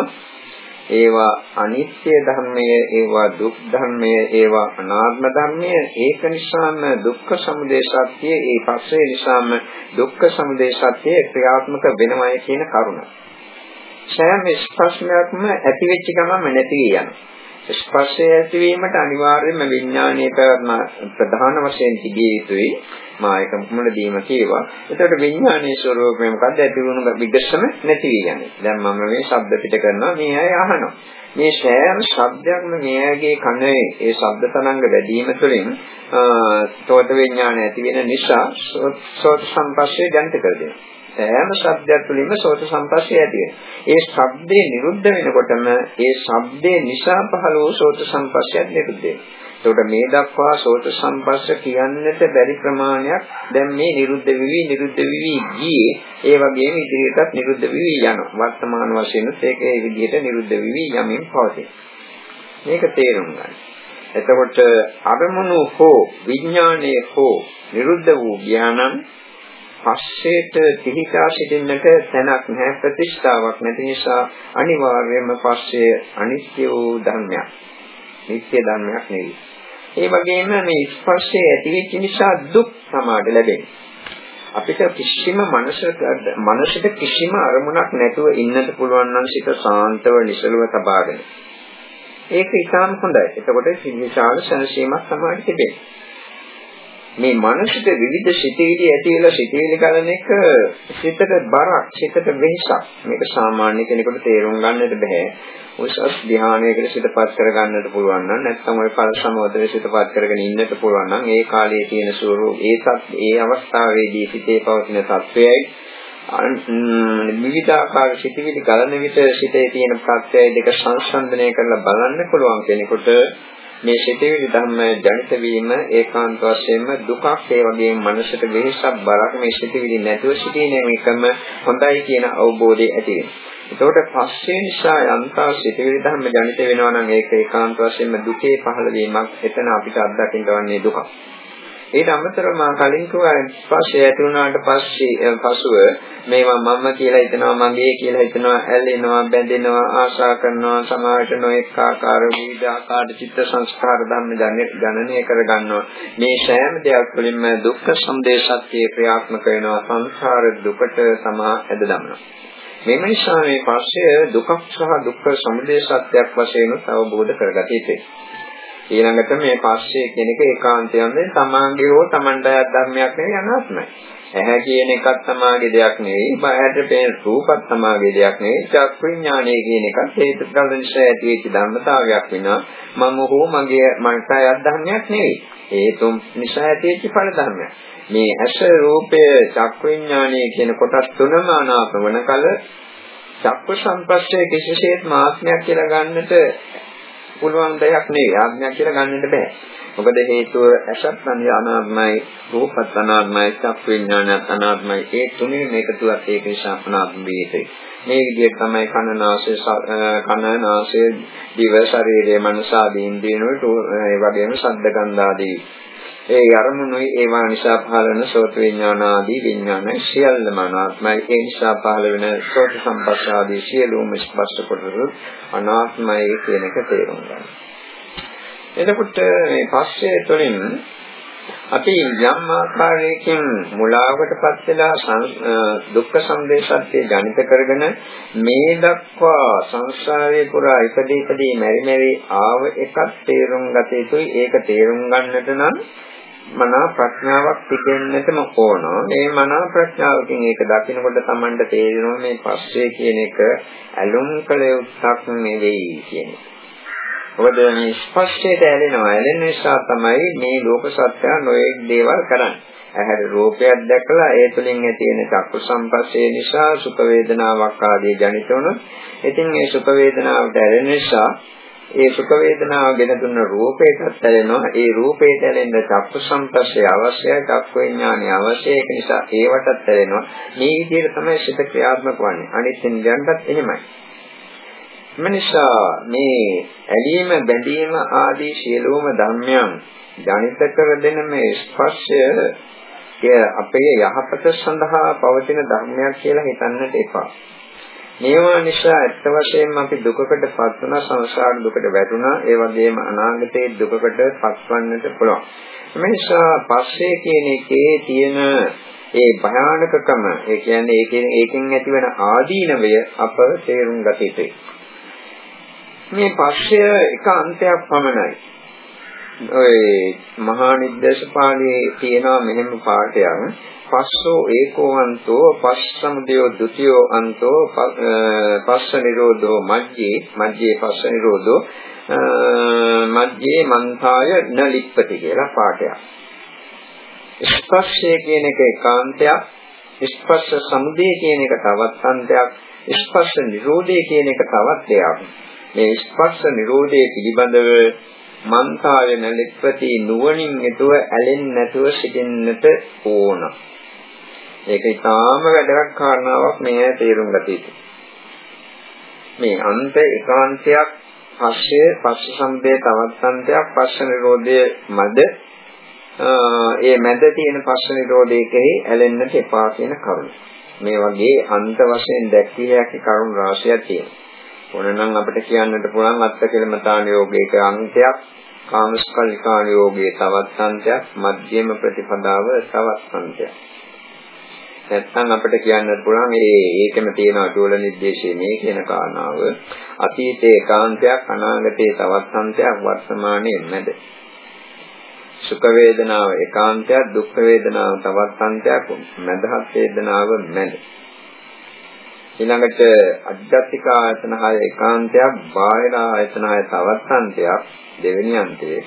ඒවා අනිත්‍ය ධර්මය ඒවා දුක් ධර්මය ඒවා අනාත්ම ධර්මය. ඒක නිසාම දුක්ඛ සමුදය සත්‍ය ඒ පස්සේ නිසාම දුක්ඛ සමුදය සත්‍ය ක්‍රියාත්මක වෙනවයි කියන කරුණ. සෑම ස්පර්ශයක්ම ඇති වෙච්ච ගමන්ම නැති යනවා. ස්පර්ශය ඇතිවීමට අනිවාර්යයෙන්ම විඥානීය පැවැත්ම ප්‍රධාන වශයෙන් තිබිය යුතුයි. මා එක මුලදීම කියවා. එතකොට විඥානීය ස්වરૂපය මොකද්ද? ඇති වුණු විගසම නැති යන්නේ. දැන් මම මේ ශබ්ද පිට කරනවා මේ අය අහනවා. මේ සෑම ශබ්දයක්ම මේ අයගේ කනේ ඒ ශබ්ද තරංග වැඩි වීම තුළින් සෝත විඥානය ඇති වෙන නිසා සෝත සංපස්සේ ජනිත කර දෙනවා. සෑම ශබ්දයක් තුළින්ම සෝත සම්පස්සය ඇති ඒ ශබ්දේ නිරුද්ධ වෙනකොටම ඒ ශබ්දේ නිසා පහළ වූ සෝත සම්පස්සයත් නිරුද්ධ වෙනවා. මේ දක්වා සෝත සම්පස්ස කියන්නට බැරි ප්‍රමාණයක් දැන් මේ නිරුද්ධ වෙවි නිරුද්ධ වෙවි ගියේ ඒ වගේම ඉදිරියටත් නිරුද්ධ වෙවි යනවා. වර්තමාන වශයෙන් ඒක ඒ විදිහට නිරුද්ධ වෙවි යමින් පවතී. මේක තේරුම් ගන්න. එතකොට අරමුණු හෝ විඥානයේ හෝ නිරුද්ධ වූ ඥානං පස්සේට පිහිටා සිටින්නට තැනක් නැහැ ප්‍රතිෂ්ඨාවක් නැති නිසා අනිවාර්යයෙන්ම පස්සේ අනිත්‍ය වූ ධර්මයක්. නිත්‍ය ධර්මයක් නෙවෙයි. ඒ වගේම මේ ස්පර්ශය ඇති වෙච්ච නිසා දුක් සමාඩ ලැබෙනවා. අපිට කිසිම මනසට මනසට කිසිම අරමුණක් නැතුව ඉන්නට පුළුවන් නම් සිත සාන්තව නිසලව තබාගෙන. ඒක ඉතාම හොඳයි. එතකොට විශාල සංසීමක් සමාඩ තිබෙනවා. මේ මනසට විවිධ සිතිවිලි ඇති වෙලා සිතිවිලි ගන්න එක සිතට බරක් සිතට වෙහසක්. මේක සාමාන්‍ය කෙනෙකුට තේරුම් ගන්නට බෑ. උසස් ධානයකට සිතපත් කර ගන්නට පුළුවන් නම් නැත්නම් ওই පර සමෝදයේ සිතපත් කරගෙන ඉන්නට පුළුවන් නම් ඒ කාලයේ තියෙන ස්වරූප ඒසත් ඒ අවස්ථාවේදී සිතේ පවතින තත්වයයි. විවිධාකාර සිතිවිලි ගලන විට සිතේ තියෙන ප්‍රත්‍යය දෙක සංසන්දනය කරලා බලන්න පුළුවන් කෙනෙකුට මේ සිතේවි ධර්ම ජනිත වීම ඒකාන්ත වශයෙන්ම දුකක් ඒ වගේම මනසට වෙහසක් බරක් මේ සිතේවි නැතුව සිටින එකම හොඳයි කියන අවබෝධය ඇති වෙනවා. එතකොට පස්සේ නිසා යන්තා සිතේවි ධර්ම ජනිත වෙනවා නම් ඒක ඒකාන්ත වශයෙන්ම දුකේ පහළ වීමක් එතන අපිට අත්දකින්න වන්නේ දුකක්. ඊට අමතරව මා කලින් කිව්වා ස්පර්ශය ඇති වුණාට පස්සේ පසුව මේවා මම කියලා හිතනවා මගේ කියලා හිතනවා ඇලෙනවා බැඳෙනවා ආශා කරනවා සමාවට නොඑක ආකාර විවිධ ආකාර චිත්ත සංස්කාර ධර්ම ගණනය කරගන්නවා. මේ සෑම දෙයක් වලින්ම දුක්ඛ සම්දේශත්‍ය ක්‍රියාත්මක වෙනවා. සංසාර දුකට සමා ඇද දමනවා. මේ නිසා මේ පස්සේ දුකක් සහ දුක්ඛ සමුදය සත්‍යයක් වශයෙන් අවබෝධ කරගත යුතුයි. ඊළඟට මේ පස්සේ කියන එක ඒකාන්තයෙන්ම තමාගේ හෝ තමන්ටයත් ධර්මයක් නෙවෙයි අනාත්මයි. ඇහැ කියන එකත් තමාගේ දෙයක් නෙවෙයි, බාහිරට පේන රූපත් තමාගේ දෙයක් නෙවෙයි, චක්ක විඥානය කියන එකත් හේතුඵල නිසා ඇතිවෙච්ච ධර්මතාවයක් වෙනවා. මම හෝ මගේ මනසයත් ධර්මයක් නෙවෙයි. හේතුන් නිසා ඇතිවෙච්ච ඵල ධර්මයක්. මේ ඇස රූපය චක්ක විඥානය කියන කොටස් තුනම අනාත්ම වන කල චක්ක සංපස්සේ කිසිසේත් මාත්මයක් කියලා ගන්නට පුළුවන් දෙයක් නෙවෙයි ආත්මයක් කියලා ගන්නෙන්න බෑ. මොකද හේතුව ඇසත් අනාත්මයි, රූපත් අනාත්මයි, චක්ක විඥානත් අනාත්මයි. ඒ තුනේ මේකතුවක් ඒක නිසා අනාත්ම වේදේ. මේ විදිහට තමයි කන නාසය කන නාසය දිව ශරීරය මනස ආදී ඉන්ද්‍රියන වලට ඒ වගේම ශබ්ද ගන්ධ ආදී ඒ අරමුණුයි ඒවා නිසා පහළ වෙන සෝත විඥාන ආදී විඥාන සියල්ලම අනාත්මයි ඒ නිසා පහළ වෙන සෝත සම්පස්ස ආදී සියලුම ස්පර්ශ කොටස අනාත්මයි කියන එක තේරුම් ගන්න. එතකොට මේ පස්සේ තුළින් අපි යම් ආකාරයකින් මුලාවකටපත් වෙලා දුක්ඛ සම්දේශත්‍ය ජනිත කරගෙන මේ දක්වා සංසාරයේ පුරා ඉපදී ඉපදී මෙරි මෙරි ආව එකක් තේරුම් ගත යුතුයි ඒක තේරුම් ගන්නට නම් මනා ප්‍රඥාවක් තිබෙන්නටම ඕන. මේ මනා ප්‍රඥාවකින් ඒක දකිනකොට Tamanට තේරෙනවා මේ පස්සේ කියන එක ඇලුම් කළ යුත්තක් නෙවෙයි කියන්නේ. මොකද මේ ස්පර්ශයට ඇලෙනවා. ඇලෙන නිසා තමයි මේ ලෝක සත්‍ය නොයෙක් දේවල් කරන්නේ. ඇහැර රූපයක් දැකලා ඒ තුළින් ඇති වෙන චක්කු සංපස්සේ නිසා සුඛ වේදනාවක් ආදී ජනිත වුණොත් ඉතින් මේ සුඛ වේදනාවට ඇලෙන නිසා ඒ සුඛ වේදනාව ගෙන දුන්න රූපයටත් ඇලෙනවා. ඒ රූපයට ඇලෙන්න චක්කු සම්පස්සේ අවශ්‍යයි, චක්කු විඥානය අවශ්‍යයි. ඒක නිසා ඒවටත් ඇලෙනවා. මේ විදිහට තමයි සිත ක්‍රියාත්මක වන්නේ. අනිත් ඉන්ද්‍රයන්ටත් එහෙමයි. මනිසා මේ ඇලීම බැඳීම ආදී සියලුම ධර්මයන් ජනිත කර දෙන මේ ස්පර්ශය අපේ යහපත සඳහා පවතින ධර්මයක් කියලා හිතන්නට එපා. මේවා නිසා ඇත්ත වශයෙන්ම අපි දුකකට පත් වුණා සංසාර දුකට වැටුණා ඒ වගේම අනාගතයේ දුකකට පත්වන්නට පුළුවන්. මේ නිසා පස්සේ කියන එකේ තියෙන ඒ භයානකකම ඒ කියන්නේ ඒකෙන් ඒකෙන් ඇතිවන ආදීනවය අප තේරුම් ගත යුතුයි. මේ පස්සය එක අන්තයක් පමණයි. ඔය මහා නිද්දේශ පාළියේ තියෙනවා මෙහෙම පාඩයක් පස්සෝ ඒකෝවන්තෝ පස්සමුදයෝ ဒ ුතියෝ අන්තෝ පස්ස නිරෝධෝ මජ්ජේ මජ්ජේ පස්ස නිරෝධෝ මජ්ජේ මන්තාය න ලිප්පති කියලා පාඩයක්. ස්පර්ශය කියන එක ඒකාන්තයක් ස්පර්ශ සමුදය කියන එක තවත් අන්තයක් ස්පර්ශ නිරෝධය කියන එක තවත් දෙයක්. මේ ස්පර්ශ නිරෝධයේ පිළිබඳව මන්තාය නැලිප්පති නුවණින් යුතුව ඇලෙන්නේ නැතුව සිටින්නට ඕන. ඒක ඊටාම වැදගත් කාරණාවක් මේ තේරුම් ගත යුතුයි. මේ අන්ත ඒකාන්තයක් පස්සේ පස්ස සම්බේ තවත් අන්තයක් පස්ස නිරෝධයේ මැද ඒ මැද තියෙන පස්ස නිරෝධයේ ඇලෙන්නට එපා කියන කරුණ. මේ වගේ අන්ත වශයෙන් දැක්විය හැකි කරුණ රාශියක් තියෙනවා. ඕනනම් අපිට කියන්නට පුළුවන් අත්ත කෙලමතාන යෝගයක අංශයක්, කාමස්කල්ලිකාන යෝගයේ තවත් අංශයක්, මධ්‍යම ප්‍රතිපදාව තවත් අංශයක්. නැත්නම් අපිට කියන්න පුළුවන් මේ ඒකම තියෙන අටවල නිर्देशයේ මේ කියන කාරණාව අතීතේ කාන්තයක් අනාගතේ තවත් අන්තයක් වර්තමානයේ නැද සුඛ වේදනාව ඒකාන්තයක් දුක් වේදනාව තවත් අන්තයක් මැදහත් වේදනාව නැද ඊළඟට අධ්‍යාත්මික ආයතන හය ඒකාන්තයක් බාහිර ආයතන හය තවත් අන්තයක් දෙවෙනි අන්තයේ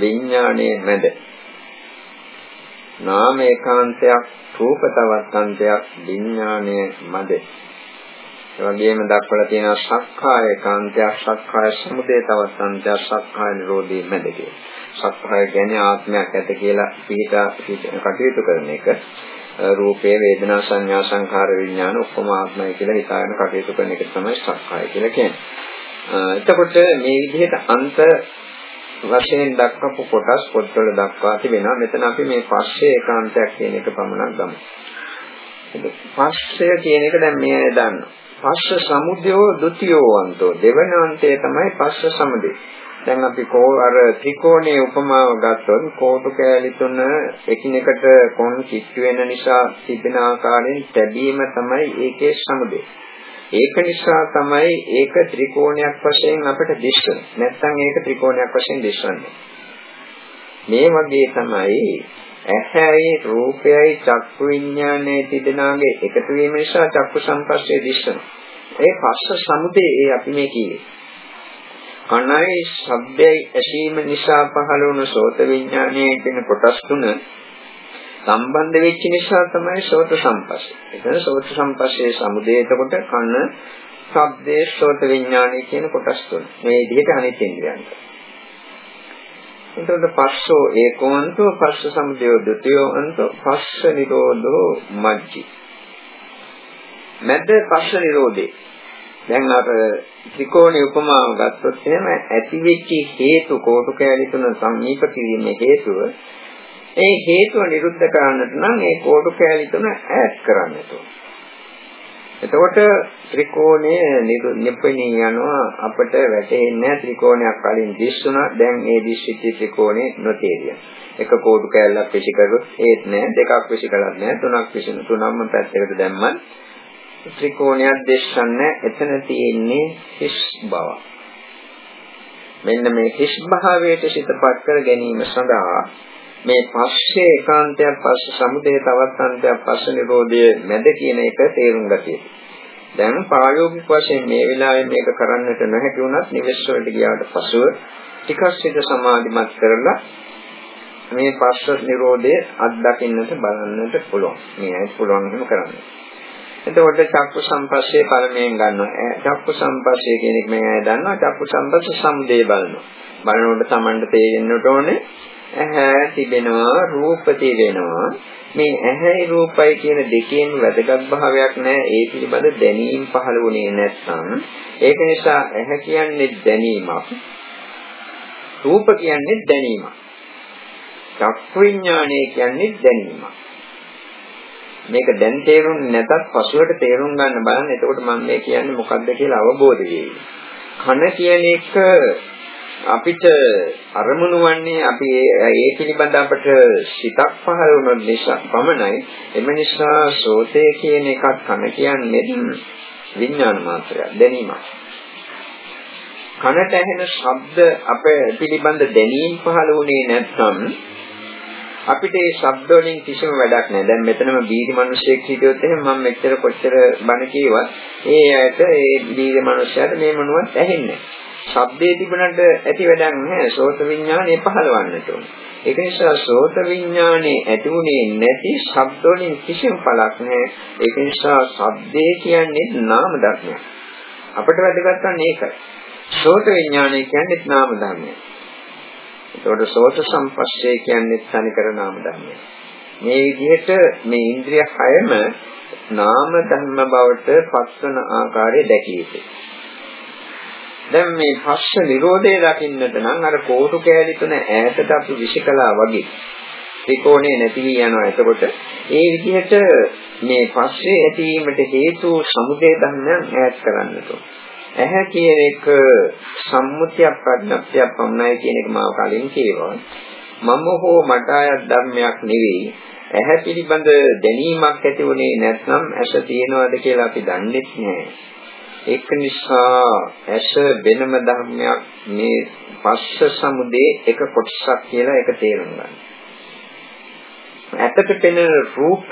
විඥානයේ මැද නාම ඒකාන්තයක් රූප තවත් අන්තයක් විඥානයේ මැද ඒ වගේම දක්වලා තියෙනවා සක්කාය ඒකාන්තයක් සක්කාය සමුදය තවත් අන්තයක් සක්කාය නිරෝධයේ මැද කියලා. සක්කාය කියන්නේ ආත්මයක් ඇත කියලා පිළිට කටයුතු කරන එක. රූපේ වේදනා සංඥා සංඛාර විඥාන ඔක්කොම ආත්මයි කියලා හිතාගෙන කටයුතු කරන එක තමයි සක්කාය කියලා කියන්නේ. එතකොට මේ විදිහට අන්ත වශයෙන් දක්වපු කොටස් පොත්වල දක්වා තිබෙනවා. මෙතන අපි මේ පස්සේ ඒකාන්තයක් කියන එක පමණක් ගමු. පස්සය කියන එක දැන් මේ දන්නවා. පස්ස සමුදයෝ ဒ ුතියෝ අන්තෝ දෙවන අන්තය තමයි පස්ස සමුදය. දැන් අපි කෝ අර ත්‍රිකෝණයේ උපමාව ගත්තොත් කෝටු කෑලි තුන එකිනෙකට කොන් කිට්ටු වෙන නිසා තිබෙන ආකාරයෙන් තැබීම තමයි ඒකේ සමුදේ. ඒක නිසා තමයි ඒක ත්‍රිකෝණයක් වශයෙන් අපිට දිස්සන්නේ. නැත්නම් ඒක ත්‍රිකෝණයක් වශයෙන් දිස්සන්නේ. මේ වගේ තමයි ඇහැයි රූපයයි චක්කු විඥානයේ තිබෙනාගේ එකතු වීම නිසා චක්කු සංපස්සේ දිස්සනවා. ඒ පස්ස සමුදේ ඒ අපි මේ කියේ. කනයි ශබ්දයයි ඇසීම නිසා පහළ වුණු සෝත විඥානයේ කියන කොටස් තුන සම්බන්ධ වෙච්ච නිසා තමයි සෝත සම්පස්සේ. එතන සෝත සම්පස්සේ සමුදේ එතකොට කන ශබ්දේ සෝත විඥානයේ කියන කොටස් තුන. මේ විදිහට අනිත් ඉන්ද්‍රියන්ට. එතකොට පස්සෝ ඒකෝන්තෝ පස්ස සමුදයෝ ဒ ුතියෝ අන්තෝ පස්ස නිරෝධෝ මජ්ජි. මැද පස්ස නිරෝධේ දැන් අර ත්‍රිකෝණේ උපමාව ගත්තොත් එහෙම ඇතිවෙච්ච හේතු කෝටු කැලි තුන සමීප කිරීමේ හේතුව ඒ හේතුව නිරුද්ධ කරන්නට නම් ඒ කෝටු කැලි තුන ඈඩ් කරන්නට එතකොට ත්‍රිකෝණය නිප්පණී යනවා අපිට වැටෙන්නේ ත්‍රිකෝණයක් කලින් දිස්සුණා දැන් ඒ දිස්සිච්ච ත්‍රිකෝණේ නොතේරිය. එක කෝටු කැලලක් විසි කරුවොත් ඒත් නෑ දෙකක් විසි කළත් නෑ තුනක් විසි තුනක්ම පැත්තකට දැම්මත් ත්‍රිකෝණයක් දෙස්සන්නේ එතන තියෙන්නේ හිස් බව. මෙන්න මේ හිස් භාවයට සිතපත් කර ගැනීම සඳහා මේ පස්සේ ඒකාන්තයක් පස්ස සමුදය තවත් අන්තයක් පස්ස නිරෝධය මැද කියන එක තේරුම් ගතියි. දැන් ප්‍රායෝගික වශයෙන් මේ වෙලාවේ මේක කරන්නට නොහැකි වුණත් නිවෙස් වලට ගියාට පසුව ටිකක් සිත සමාධිමත් කරලා මේ පස්ස නිරෝධය අත්දකින්නට බලන්නට පුළුවන්. මේ ඇයි පුළුවන් එහෙම කරන්නේ. එතකොට චක්කු සම්පස්සේ පළමෙන් ගන්නවා. චක්කු සම්පස්සේ කියන එක මේ අය දන්නවා. චක්කු සම්පස්ස සමුදේ බලනවා. බලනකොට Tamanට තේරෙන්නට ඕනේ ඇහැ තිබෙනවා රූප තිබෙනවා මේ ඇහැයි රූපයි කියන දෙකේම වැදගත් භාවයක් නැහැ ඒ පිළිබඳ දැනීම පහළ වුණේ නැත්නම් ඒක නිසා ඇහැ කියන්නේ දැනීමක් රූප කියන්නේ දැනීමක් චක්ඛු විඥානය කියන්නේ දැනීමක් මේක දැන් තේරුම් නැතත් පසුවට තේරුම් ගන්න බලන්න. එතකොට මම මේ කියන්නේ මොකක්ද කියලා අවබෝධ වෙයි. කන කියන එක අපිට අරමුණු වන්නේ අපි ඒ පිළිබඳ අපට සිතක් පහළ වුණ නිසා පමණයි. එම නිසා සෝතේ කියන එකත් කන කියන්නේ විඥාන මාත්‍රයක් දැනීමක්. කනට ඇහෙන ශබ්ද අප පිළිබඳ දැනීම පහළ වුණේ නැත්නම් අපිට මේ ශබ්ද වලින් කිසිම වැඩක් නැහැ. දැන් මෙතනම බීරි මිනිස්සෙක් හිටියොත් එහෙනම් මම මෙච්චර කොච්චර බණ කියවත් ඒ ඇයට ඒ බීරි මිනිස්සයාට මේ මොනවත් ඇහෙන්නේ නැහැ. ශබ්දේ තිබුණට ඇති වැඩක් නැහැ. සෝත විඥානේ පහළවන්නට ඕන. ඒක නිසා සෝත විඥානේ ඇතිුනේ නැති ශබ්ද වලින් කිසිම පළක් නැහැ. ඒක නිසා ශබ්දේ කියන්නේ නාම ධර්මයක්. අපිට වැදගත් වන්නේ ඒකයි. සෝත විඥානේ කියන්නේ නාම ධර්මයක්. ඒතකොට සෝත සම්පස්සේ කියන්නේ තනිකර නාම ධර්මයක්. මේ විදිහට මේ ඉන්ද්‍රිය හයම නාම ධර්ම බවට පත්වන ආකාරය දැකිය යුතුයි. දැන් මේ පස්ස නිරෝධය දකින්නට නම් අර කෝටු කෑලි තුන ඈතට අපි විශ්කලා වගේ ත්‍රිකෝණේ නැති වී යනවා. එතකොට ඒ විදිහට මේ පස්සේ ඇතිවීමට හේතු සමුදය ධර්මයන් ඈත් කරන්නට ඇහැ කියන එක සම්මුතියක් ප්‍රඥප්තියක් පමණයි කියන එක මම කලින් කියවා. මම හෝ මට අයත් ධර්මයක් නෙවෙයි. ඇහැ පිළිබඳ දැනීමක් ඇති වුණේ නැත්නම් ඇස තියනවාද කියලා අපි දන්නේ නැහැ. ඒක නිසා ඇස වෙනම ධර්මයක් මේ පස්ස සමුදේ එක කොටසක් කියලා ඒක තේරුම් ගන්න. ඇතට පෙනෙන රූප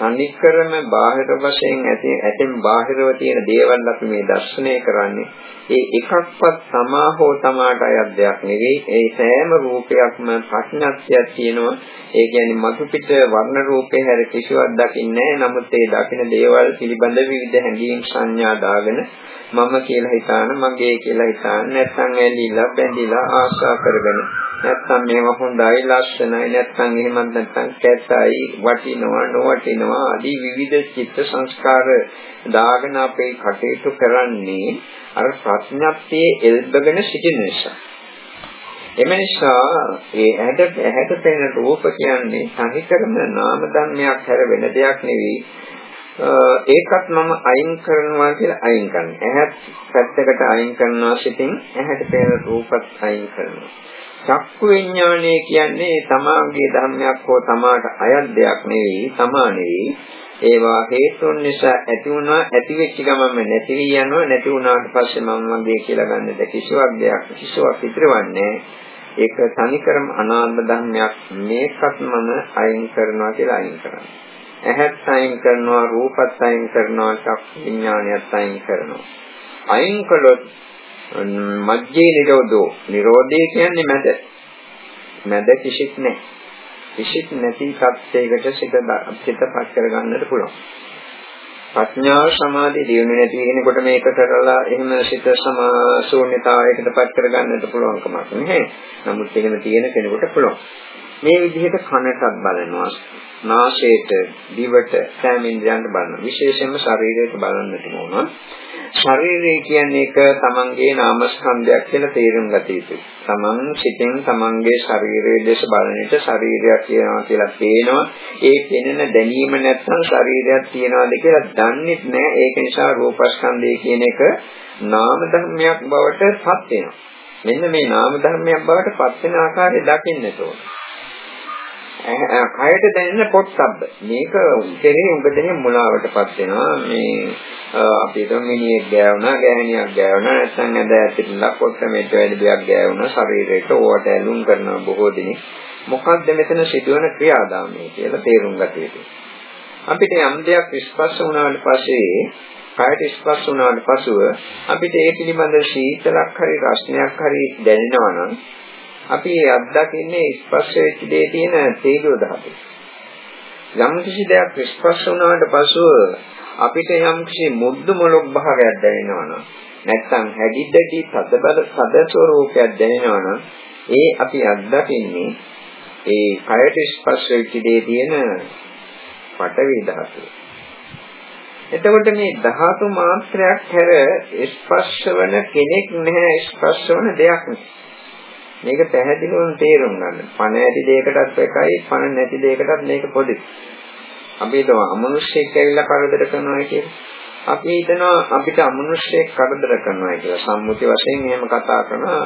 අනිකරම බාහිර වශයෙන් ඇති ඇතෙන් බාහිරව තියෙන දේවල් අපි මේ දර්ශනය කරන්නේ ඒ එකක්වත් තමා හෝ තමාට අයත් දෙයක් නෙවෙයි. ඒ සෑම රූපයක්ම ප්‍රඥාක්ෂයක් තියෙනවා. ඒ කියන්නේ මතු පිට වර්ණ රූපේ හැර කිසිවක් දකින්නේ නමුත් ඒ දකින දේවල් පිළිබඳ විවිධ හැඟීම් සංඥා දාගෙන මම කියලා හිතාන මගේ කියලා හිතාන නැත්නම් ඇලිලා බැඳිලා ආශා කරගෙන නැත්නම් මේවා හොඳයි ලස්සනයි නැත්නම් එහෙමත් නැත්නම් කැතයි වටිනවා නොවටිනවා ආදී විවිධ චිත්ත සංස්කාර දාගෙන අපේ කටයුතු කරන්නේ අර ප්‍රඥප්තියේ එල්බගෙන සිටින නිසා. එම නිසා ඒ ඇහැට ඇහැට පෙනෙන රූප කියන්නේ තනිකරම නාම ධර්මයක් හැර වෙන දෙයක් නෙවෙයි. ඒකත් මම අයින් කරනවා කියලා අයින් කරනවා. ඇහත් පැත්තකට අයින් කරනවා සිටින් ඇහැට පෙනෙන රූපත් අයින් කරනවා. චක්කු විඥානය කියන්නේ තමාගේ ධර්මයක් හෝ තමාට අයත් දෙයක් නෙවෙයි තමා නෙවෙයි. ඒවා හේතුන් නිසා ඇති වුණා ඇති වෙච්ච ගමන්ම නැති වී යනවා. නැති වුණාට පස්සේ මම මගේ කියලා ගන්නද කිසිවක් දෙයක් කිසිවක් ඉතිරවන්නේ ඒක තනිකරම අනාත්ම ධර්මයක්. මේකත් මම අයින් කරනවා කියලා අයින් කරනවා. ඇහත් අයින් කරනවා රූපත් අයින් කරනවා චක්කු විඥානයත් අයින් කරනවා. අයින් කළොත් මජ්ජේ නිරෝධෝ. නිරෝධය කියන්නේ මැද. මැද කිසිත් නැහැ. කිසිත් නැති සත්‍යයකට සිත සිතපත් කරගන්නට පුළුවන්. ප්‍රඥාව සමාධිය දියුණු නැති කෙනෙකුට මේක කරලා එහෙම සිත සමාශූන්‍යතාවයකටපත් කරගන්නට පුළුවන් කමක් නැහැ. නමුත් එහෙම තියෙන කෙනෙකුට පුළුවන්. මේ විදිහට කනටත් බලනවා. නාසයට දිවට සෑම ඉන්ද්‍රයන්ට බලනවා විශේෂයෙන්ම ශරීරයට බලන්නට ඕන ශරීරය කියන්නේ එක තමන්ගේ නාමස්කන්ධයක් කියලා තේරුම් ගත යුතුයි. තමන් සිතෙන් තමන්ගේ ශරීරයේ දේශ බලන විට ශරීරයක් කියනවා කියලා පේනවා. ඒ පෙනෙන දැනීම නැත්නම් ශරීරයක් තියනවාද කියලා දන්නේ නැහැ. ඒක නිසා රූපස්කන්ධය කියන එක නාම ධර්මයක් බවට පත් වෙනවා. මෙන්න මේ නාම ධර්මයක් බවට පත් වෙන ආකාරය දකින්නට ඕනේ. කයට දැනෙන පොට්ටබ්බ මේක උදේනේ උඹදෙනේ මුලාවටපත් වෙනවා. මේ අපි දෙමිනියෙක් ගෑවුණා ගෑණියක් ගෑවුණා. නැත්නම් ඇඳ ඇතිලා පොට්ට මෙට වැඩි දෙයක් ගෑවුණා. ශරීරයට ඕවට ඇලුම් කරනවා බොහෝ දිනක්. මොකක්ද මෙතන සිදුවන ක්‍රියාදාමය කියලා තේරුම් ගත යුතුයි. අපිට යම් දෙයක් ස්පර්ශ වුණාට පස්සේ කායට ස්පර්ශ වුණාට පසුව අපිට ඒ පිළිබඳ සීතලක් හරි රස්නයක් හරි දැනෙනවා නම් අපි අත්දකින්නේ ස්පර්ශ වෙච්ච දේ තියෙන තේජෝ ධාතුව. යම් කිසි දෙයක් ස්පර්ශ වුණාට පසුව අපිට යම් කිසි මුද්දු මොලොක් භාවයක් දැනෙනවා නම් නැත්නම් හැදිද්දටි සදබල සද ස්වરૂපයක් දැනෙනවා නම් ඒ අපි අත්දකින්නේ ඒ කයට ස්පර්ශ වෙච්ච දේ තියෙන පටවි ධාතුව. එතකොට මේ ධාතු මාත්‍රයක් හැර ස්පර්ශ වන කෙනෙක් නැහැ ස්පර්ශ වන දෙයක් මේක පැහැදිලිවම තේරුම් ගන්න. පණ ඇති දෙයකටත් එකයි පණ නැති දෙයකටත් මේක පොදුයි. අපි හිතමු අමනුෂ්‍යෙක් ඇවිල්ලා කරදර කරනවා කියලා. අපි හිතනවා අපිට අමනුෂ්‍යෙක් කරදර කරනවා කියලා. සම්මුති වශයෙන් එහෙම කතා කරනවා.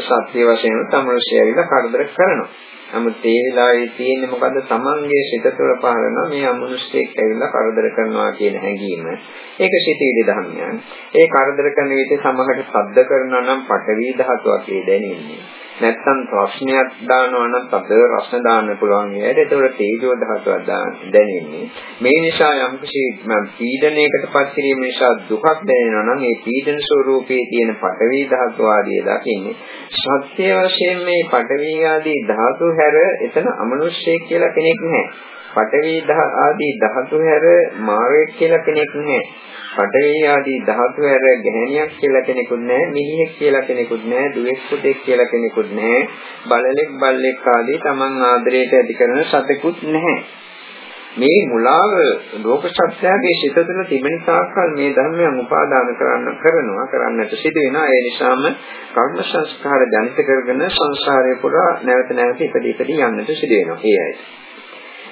සත්‍ය වශයෙන් අමනුෂ්‍යය ඇවිල්ලා කරදර කරනවා. නමුත් ඒ වෙලාවේ තියෙන්නේ මොකද්ද? Tamange සිත තුළ පහළන මේ අමනුෂ්‍යෙක් ඇවිල්ලා කරදර කරනවා කියන හැඟීම. ඒක සිතීලි ධර්මයන්. ඒ කරදර කරන විට සමහරට සද්ද කරනවා නම් පටවි ධාතුවක් ඒ දැනෙන්නේ. නැත්තම් ප්‍රශ්නයක් දානවා නම් තද රසන දාන්න පුළුවන් නේද? ඒතකොට තේජෝ ධාතුවක් දැනෙන්නේ. මේ නිසා යම් කිසි පීඩනයකට පත් කිරීම නිසා දුකක් දැනෙනවා නම් ඒ පීඩන ස්වરૂපයේ තියෙන පඨවි ධාතු ආදී දකින්නේ. සත්‍ය වශයෙන් මේ පඨවි ආදී ධාතු හැර එතන අමනුෂ්‍ය කියලා කෙනෙක් නැහැ. පඨවි ආදී ධාතු හැර මාරයෙක් කියලා කෙනෙක් නැහැ. පඨවි ආදී ධාතු හැර ගැහණියක් කියලා කෙනෙකුත් නැහැ, මිනිහෙක් කියලා කෙනෙකුත් නැහැ, දුවෙක් පුතෙක් කියලා කෙනෙකුත් නැහැ, බලලෙක් බල්ලෙක් ආදී Taman ආදරයට ඇති කරන සතෙකුත් නැහැ. මේ මුලාව ලෝක සත්‍යයේ සිත තුළ තිබෙන තාක්කල් මේ ධර්මයන් උපාදාන කරන්න කරනවා කරන්නට සිදු වෙනවා ඒ නිසාම කර්ම සංස්කාර ජනිත කරගෙන සංසාරේ පුරා නැවත නැවත ඉපදී ඉපදී යන්නට සිදු වෙනවා ඒ අය.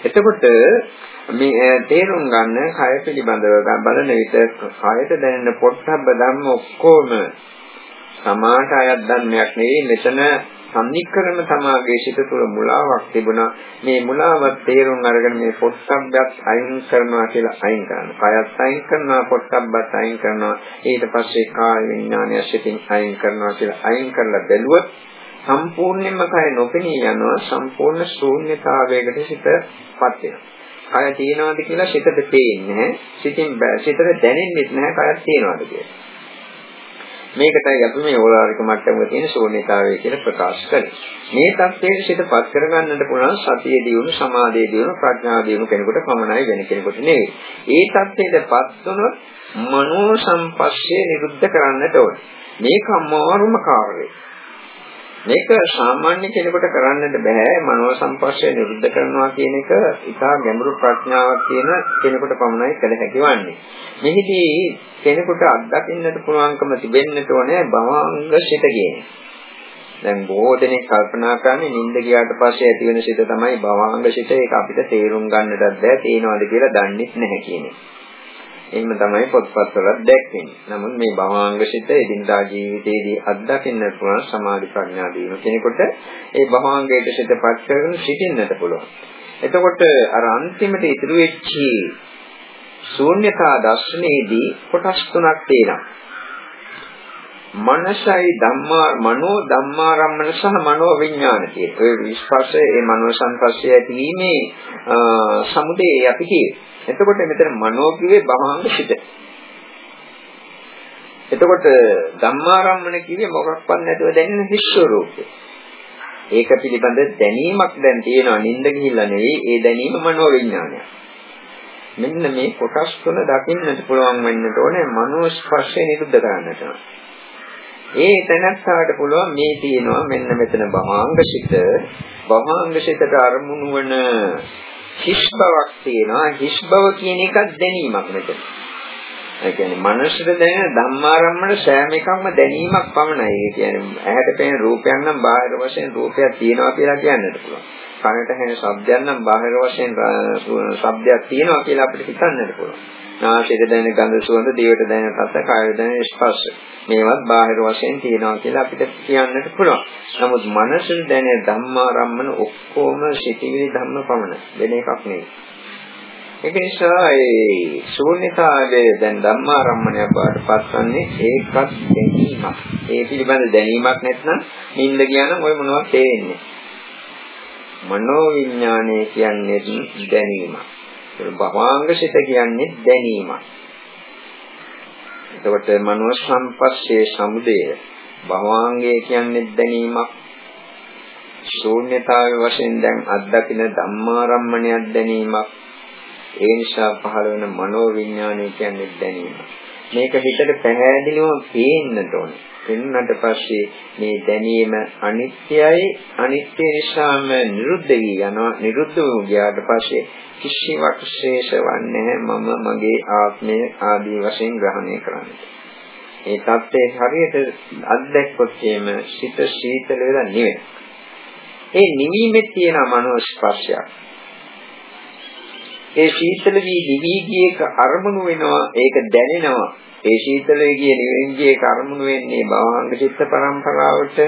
එතකොට මේ තේරුම් ගන්න කය පිළිබඳව බලන විට කයට දැනෙන පොට්ටබ්බ ධම්ම ඔක්කොම සමාට අයත් ධර්මයක් නෙවෙයි. මෙතන සම්නික්‍රම තමාගේ සිත තුළ මුලාවක් තිබුණා. මේ මුලාවත් තේරුම් අරගෙන මේ පොට්ටබ්බයක් අයින් කරනවා කියලා අයින් කරනවා කයත් අයින් කරනවා පොට්ටබ්බත් අයින් කරනවා. ඊට පස්සේ කාය විඥානය සිතින් අයින් කරනවා කියලා අයින් කරලා බැලුවොත් සම්පූර්ණයෙන්ම කය නොපෙනී යනවා. සම්පූර්ණ ශූන්‍යතාවයකට සිතපත් වෙනවා. කය තියනවාද කියලා සිතට පේන්නේ සිතින් සිතට දැනෙන්නේ නැහැ කයක් තියනවාද කියලා. මේකටයි අපි මේ ඕලාරික මට්ටමක තියෙන ශූන්‍යතාවය කියලා ප්‍රකාශ කරන්නේ. මේ தත්ත්වයට සිතපත් කරගන්නට පුළුවන් සතිය දියුණු සමාධිය දියුණු ප්‍රඥා දියුණු කෙනෙකුට පමණයි වෙන කෙනෙකුට නෙවෙයි. ඒ தත්ත්වයටපත් වුණොත් මනෝ සංපස්සේ නිරුද්ධ කරන්නට ඕනේ. මේක අමාරුම කාර්යය. මේක සාමාන්‍ය කෙනෙකුට කරන්නට බෑ මනෝ සංපස්සේ නිරුද්ධ කරනවා කියන එක ඉතා ගැඹුරු ප්‍රඥාවක් තියෙන කෙනෙකුට පමණයි කළ හැකි වන්නේ. මෙහිදී කෙනෙකුට අත්දකින්නට පුළුවන්කම තිබෙන්නට ඕනේ භවංග සිත කියන්නේ. දැන් බොහෝ දෙනෙක් කල්පනා කරන්නේ නිින්ද ගියාට පස්සේ ඇති වෙන සිත තමයි භවංග සිත. ඒක අපිට තේරුම් ගන්නටත් බෑ තේනවද කියලා දන්නේ නැහැ කියන එක. එහෙම තමයි පොත්පත්වල දැක්වෙන්නේ. නමුත් මේ භවංගසිත එදිනදා ජීවිතයේදී අත්දකින්න පුළුවන් සමාධි ප්‍රඥා දිනු කෙනෙකුට ඒ භවංගයට සිතපත් කරගෙන සිටින්නට පුළුවන්. එතකොට අර අන්තිමට ඉතුරු වෙච්චි ශූන්‍යතා දර්ශනයේදී කොටස් තුනක් තියෙනවා. මනසයි ධම්මා මනෝ ධම්මාරම්මන සහ මනෝ විඥාන කියන. ඔය විස්පස්සේ මේ මනෝ සංපස්සේ ඇතිවීමේ සමුදේ අපි කියේ. එතකොට මෙතන මනෝ කිව්වේ බහාංග සිත. එතකොට ධම්මාරම්මන කිව්වේ මොකක්වත් නැතුව දැනෙන විශ්වරූපේ. ඒක පිළිබඳ දැනීමක් දැන් තියෙනවා නින්ද ගිහිල්ලා නෙවෙයි ඒ දැනීම මනෝ විඥානය. මෙන්න මේ කොටස් තුන දකින්නට පුළුවන් වෙන්නට ඕනේ මනෝ ස්පර්ශය නිරුද්ධ කරන්නට. ඒ තැනස්සාට පුළුවන් මේ තියෙනවා මෙන්න මෙතන බහාංගසිත බහාංගසිතට අරමුණු වන හිස් බවක් තියෙනවා හිස් බව කියන එකක් දැනීමක් මෙතන. ඒ කියන්නේ මනසට දැනෙන ධම්මාරම්මන සෑම එකක්ම දැනීමක් පමණයි. ඒ කියන්නේ ඇහැට පෙනෙන රූපයක් නම් බාහිර වශයෙන් රූපයක් තියෙනවා කියලා කියන්නට පුළුවන්. කනට ඇහෙන ශබ්දයක් නම් බාහිර වශයෙන් ශබ්දයක් තියෙනවා කියලා අපිට හිතන්නට පුළුවන්. නාසයට දැනෙන ගඳ සුවඳ, දිවට දැනෙන රස, කායට දැනෙන ස්පර්ශ. මේවත් බාහිර වශයෙන් තියෙනවා කියලා අපිට කියන්නට පුළුවන්. නමුත් මනසට දැනෙන ධම්මාරම්මන ඔක්කොම සිටිවිලි ධම්ම පමණ වෙන එකක් නෙවෙයි. ඒක නිසා ඒ ශූන්‍යතාවයේ දැන් ධම්මාරම්මණය බවට පත්වන්නේ ඒකත් දැනීමක්. ඒ පිළිබඳ දැනීමක් නැත්නම් නිින්ද කියනනම් ඔය මොනවද තේරෙන්නේ? මනෝ විඥානය කියන්නේ දැනීමක්. භවාංගසිත කියන්නේ දැනීමක්. එතකොට මනෝ සංපස්සේ සමුදය භවාංගය කියන්නේ දැනීමක්. ශූන්‍යතාවයේ වශයෙන් දැන් අත්දකින ධම්මාරම්මණයක් දැනීමක්. ඒ නිසා පහළ වෙන මනෝ විඥානය කියන්නේ දැනීමක්. මේක හිතට පැහැදිලිවම පේන්නට ඕනේ. පෙන්වන්නට පස්සේ මේ දැනීම අනිත්‍යයි අනිත්‍ය නිසාම නිරුද්ධ වී යනවා නිරුද්ධ වූ ගියාට පස්සේ කිසිවක් ශේෂවන්නේ මම මගේ ආත්මය ආදී වශයෙන් ග්‍රහණය කරන්නේ. ඒ தත්ත්වයේ හරියට අත්දැක්කොත් එහෙම සිත සීතල වෙලා නිවෙන. ඒ නිවීමේ තියෙන මනෝ ස්පර්ශයක්. ඒ සීතල වී නිවි ගියේක අරමුණු වෙනවා ඒක දැනෙනවා. ඒ සීතලයේ ගිය නිවෙන්ජේ කර්මුණු වෙන්නේ භවංග චිත්ත පරම්පරාවට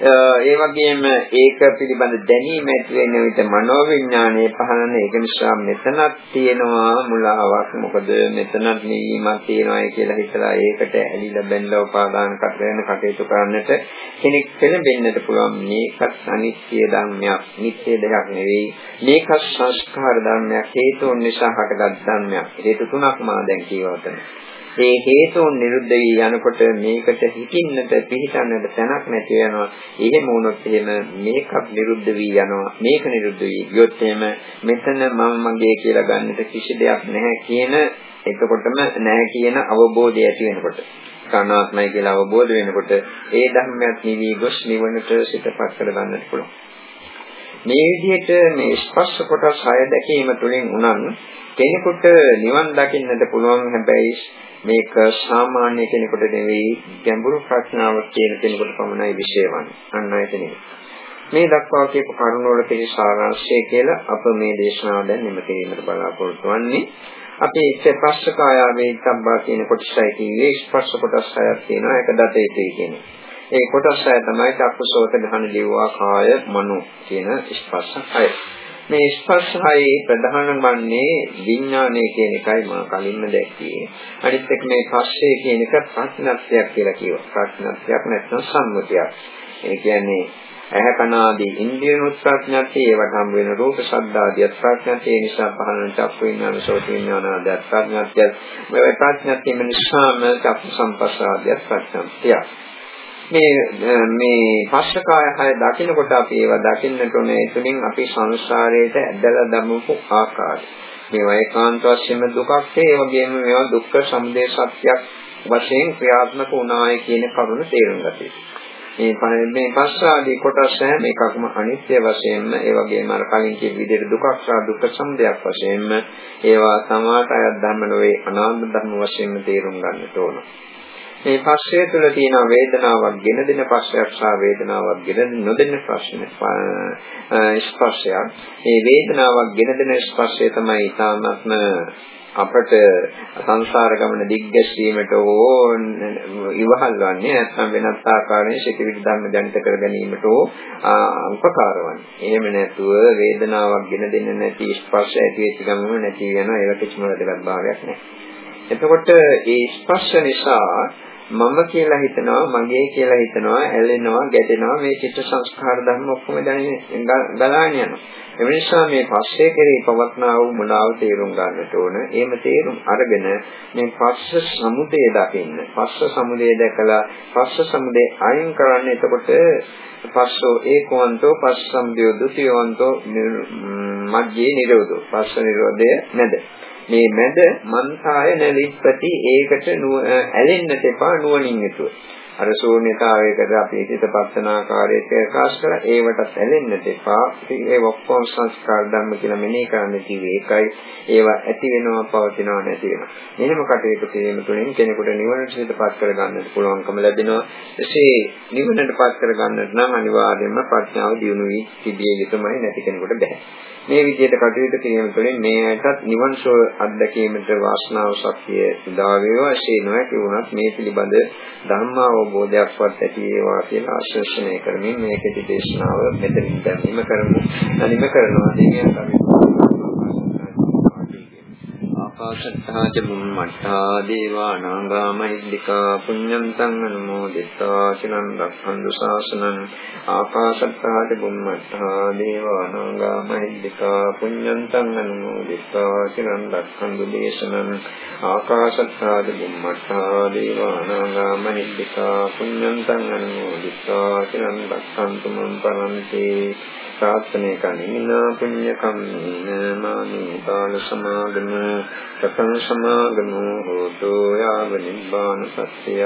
ඒ වගේම ඒක පිළිබඳ දැනීම ඇති වෙන විට මනෝවිඥානයේ පහළන ඒක නිසා මෙතනක් තියෙනවා මුලාවක්. මොකද මෙතනක් නිවීමක් තියෙනවායි කියලා හිතලා ඒකට ඇලිලා බැඳලා උපාදාන කරගෙන කටයුතු කරන්නට කෙනෙක් පෙළඹෙන්නට පුළුවන්. මේකත් අනිත්‍ය ධර්මයක්. නිත්‍ය දෙයක් නෙවෙයි. මේකත් සංස්කාර ධර්මයක්. හේතුන් නිසා හටගත් ධර්මයක්. හේතු තුනක් මා දැන් කියවතන ඒ හේතුන් නිරුද්ධ වී යනකොට මේකට හිතින්නට පිහිටන්නට තැනක් නැති වෙනවා. එහෙම වුණොත් එහෙම මේකත් නිරුද්ධ වී යනවා. මේක නිරුද්ධ වී ගියොත් එහෙම මෙතන මම මගේ කියලා ගන්නට කිසි දෙයක් නැහැ කියන එතකොටම නැහැ කියන අවබෝධය ඇති වෙනකොට කනාත්මයි කියලා අවබෝධ වෙනකොට ඒ ධර්මයක් නිවි ගොස් නිවනට සිතපත් කර ගන්නට පුළුවන්. මේ විදිහට මේ ස්පර්ශ කොටස් හය දැකීම තුළින් උනන් කෙනෙකුට නිවන් දකින්නට පුළුවන් හැබැයි මේක සාමාන්‍ය කෙනෙකුට නෙවෙයි ගැඹුරු ප්‍රඥාවක් තියෙන කෙනෙකුට පමණයි විශේෂවන්නේ. අන්න එතනින්. මේ දක්වා කියපු කරුණවල තියෙන සාරාංශය කියලා අප මේ දේශනාව දැන් නිම කිරීමට බලාපොරොත්තු වෙන්නේ. අපි ස්පර්ශකායාවේ සම්බා කියන කොටසයි කිව්වේ ස්පර්ශ කොටස් හයක් තියෙනවා ඒක දත යුතුයි කියන්නේ. ඒ කොටස් හය තමයි චක්කසෝත ගහන දිවවා කාය මනෝ කියන ස්පර්ශ හය. මේ ස්පර්ශයයි ප්‍රධාන වන්නේ විඥානය කියන එකයි මම කලින්ම දැක්කේ. අනිත් එක මේ පස්සේ කියන එක ප්‍රඥාත්යක් කියලා කියනවා. ප්‍රඥාත්යක් නැත්නම් සම්මුතියක්. ඒ කියන්නේ ඇහැ කන ආදී ඉන්ද්‍රියනුත් ප්‍රඥාත්ය ඒවට හම් වෙන රූප ශබ්ද ආදී ප්‍රඥාත්ය නිසා පහළන චක්ක විඥාන සෝත විඥාන ආදී ප්‍රඥාත්ය මේ ප්‍රඥාත්ය නිසාම චක්ක සම්පස්සාදී ප්‍රඥාත්ය මේ මේ පස්සකාය හය දකිනකොට අපි ඒවා දකින්නට ඕනේ එතුලින් අපි සංසාරයට ඇදලා දමපු ආකාරය. මේවා ඒකාන්ත වශයෙන්ම දුකක් ඒ වගේම මේවා දුක්ඛ සමුදය සත්‍යයක් වශයෙන් ක්‍රියාත්මක වුණාය කියන කරුණ තේරුම් ගත යුතුයි. මේ මේ පස්සාදී කොටස් හැම එකක්ම අනිත්‍ය වශයෙන්ම ඒ වගේම අර කලින් කිය විදිහට දුකක් සහ දුක්ඛ සමුදයක් වශයෙන්ම ඒවා සමාත අයත් ධර්ම නොවේ අනාත්ම ධර්ම වශයෙන්ම තේරුම් ගන්නට ඕන. මේ පස්සේ තුළ තියෙන වේදනාවක් ගෙන දෙන පස්සයක් සහ වේදනාවක් ගෙන නොදෙන ප්‍රශ්න ස්පර්ශයක්. මේ වේදනාවක් ගෙන දෙන ස්පර්ශය තමයි ඊටාත්ම අපට සංසාර ගමන දිග්ගැස්වීමට ඕ ඉවහල් වන්නේ නැත්නම් වෙනත් ආකාරයෙන් සිටිවිලි ධර්ම ජනිත කර ගැනීමට ඕ උපකාර වන්නේ. එහෙම නැතුව වේදනාවක් ගෙන දෙන්නේ නැති ස්පර්ශ ඇති වෙච්ච ගමන නැති වෙනවා ඒක කිසිම වැදගත් භාවයක් නැහැ. එතකොට ඒ ස්පර්ශ නිසා මම කියලා හිතනවා මගේ කියලා හිතනවා ඇලෙනවා ගැටෙනවා මේ චිත්ත සංස්කාර ධර්ම ඔක්කොම දැනෙන ගලාගෙන යනවා. ඒ නිසා මේ පස්සේ කෙරේ පවත්නා වූ මුලාව තේරුම් ගන්නට ඕන. එහෙම තේරුම් අරගෙන මේ පස්ස සමුදය දකින්න. පස්ස සමුදය දැකලා පස්ස සමුදය අයින් කරන්න එතකොට පස්සෝ ඒකවන්තෝ පස්ස සම්බියෝ ဒ ුතියවන්තෝ මග්ගේ නිරෝධෝ. පස්ස නිරෝධය නැද. මේ මැද මන්තාය නැලිප්පති ඒකට ඇලෙන්නට එපා නුවණින් යුතුව. අර ශූන්‍යතාවයකට අපි හිත පස්සන ආකාරයට ප්‍රකාශ කළා ඒවටත් ඇලෙන්නට එපා. ඒ ඔක්කොම සංස්කාර ධර්ම කියලා මෙනෙහි කරන්න කිව්වේ ඒකයි. ඒවා ඇති වෙනවා පවතිනවා නැති වෙනවා. මෙහෙම කටයුතු කිරීම තුළින් කෙනෙකුට නිවනට හිතපත් කරගන්නට පුළුවන්කම ලැබෙනවා. එසේ නිවනටපත් කරගන්නට නම් අනිවාර්යයෙන්ම ප්‍රඥාව දියුණු වී තිබිය යුතුමයි නැති කෙනෙකුට බෑ. මේ විදිහට කටයුතු කිරීම තුළින් මේකට නිවන් සුව අත්දැකීමට වාසනාව ශක්තිය උදා වේවා. එසේ නොහැකි වුණත් මේ පිළිබඳ ධර්මාවබෝධයක්වත් ඇති වේවා කියලා ආශිර්වාදනය කරමින් මේකෙදි දේශනාව මෙතනින් දැනීම කරමු. අනිම කරනවා දෙවියන් ආකාශත්තා ච බුම්මත්තා දේවා නාග මහිද්దికා පුඤ්ඤන්තං අනුමෝදිතා චිරන් රක්ඛන්තු ශාසනං ආකාශත්තා ච බුම්මත්තා දේවා නාග මහිද්దికා පුඤ්ඤන්තං අනුමෝදිතා චිරන් රක්ඛන්තු දේශනං ආකාශත්තා ච බුම්මත්තා දේවා නාග මහිද්దికා පුඤ්ඤන්තං අනුමෝදිතා චිරන් රක්ඛන්තු මං පරන්ති ප්‍රාර්ථනා කනිනා පුඤ්ඤ කම්මේන මාමේ බාල සමාගම සතං සමාගම හෝතු යාව නිබ්බාන සත්‍යය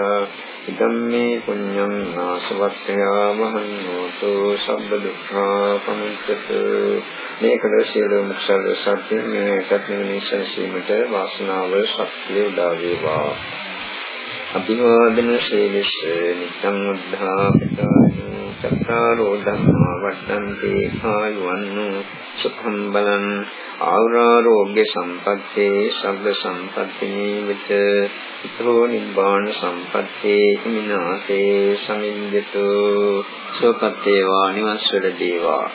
ඉදම්මේ පුඤ්ඤං නාසවත්ත්‍ය මහන්නෝතු සබ්බ දුක්ඛා පමුච්ඡත මේ කල සියලුම කුසල සත්‍ය මේ සත්‍ය සීමට වාසනාව ශක්තිය උදා වේවා. අභිවාදන ශීලස්ස නිච්ඡං උද්ධාපිතානෝ චත්තාරෝ ධම්මා වඩ්ඩන්ති ආයුවන්නෝ සුඛං බලං ආරෝග්‍ය සම්පත්තේ සබ්බ සම්පත්තිනි විච ඊතෝ නිබ්බාන සම්පත්තේ හිමිනාසේ සමින්දතු. සෝපත්තේ වා නිවස්සර දේවා.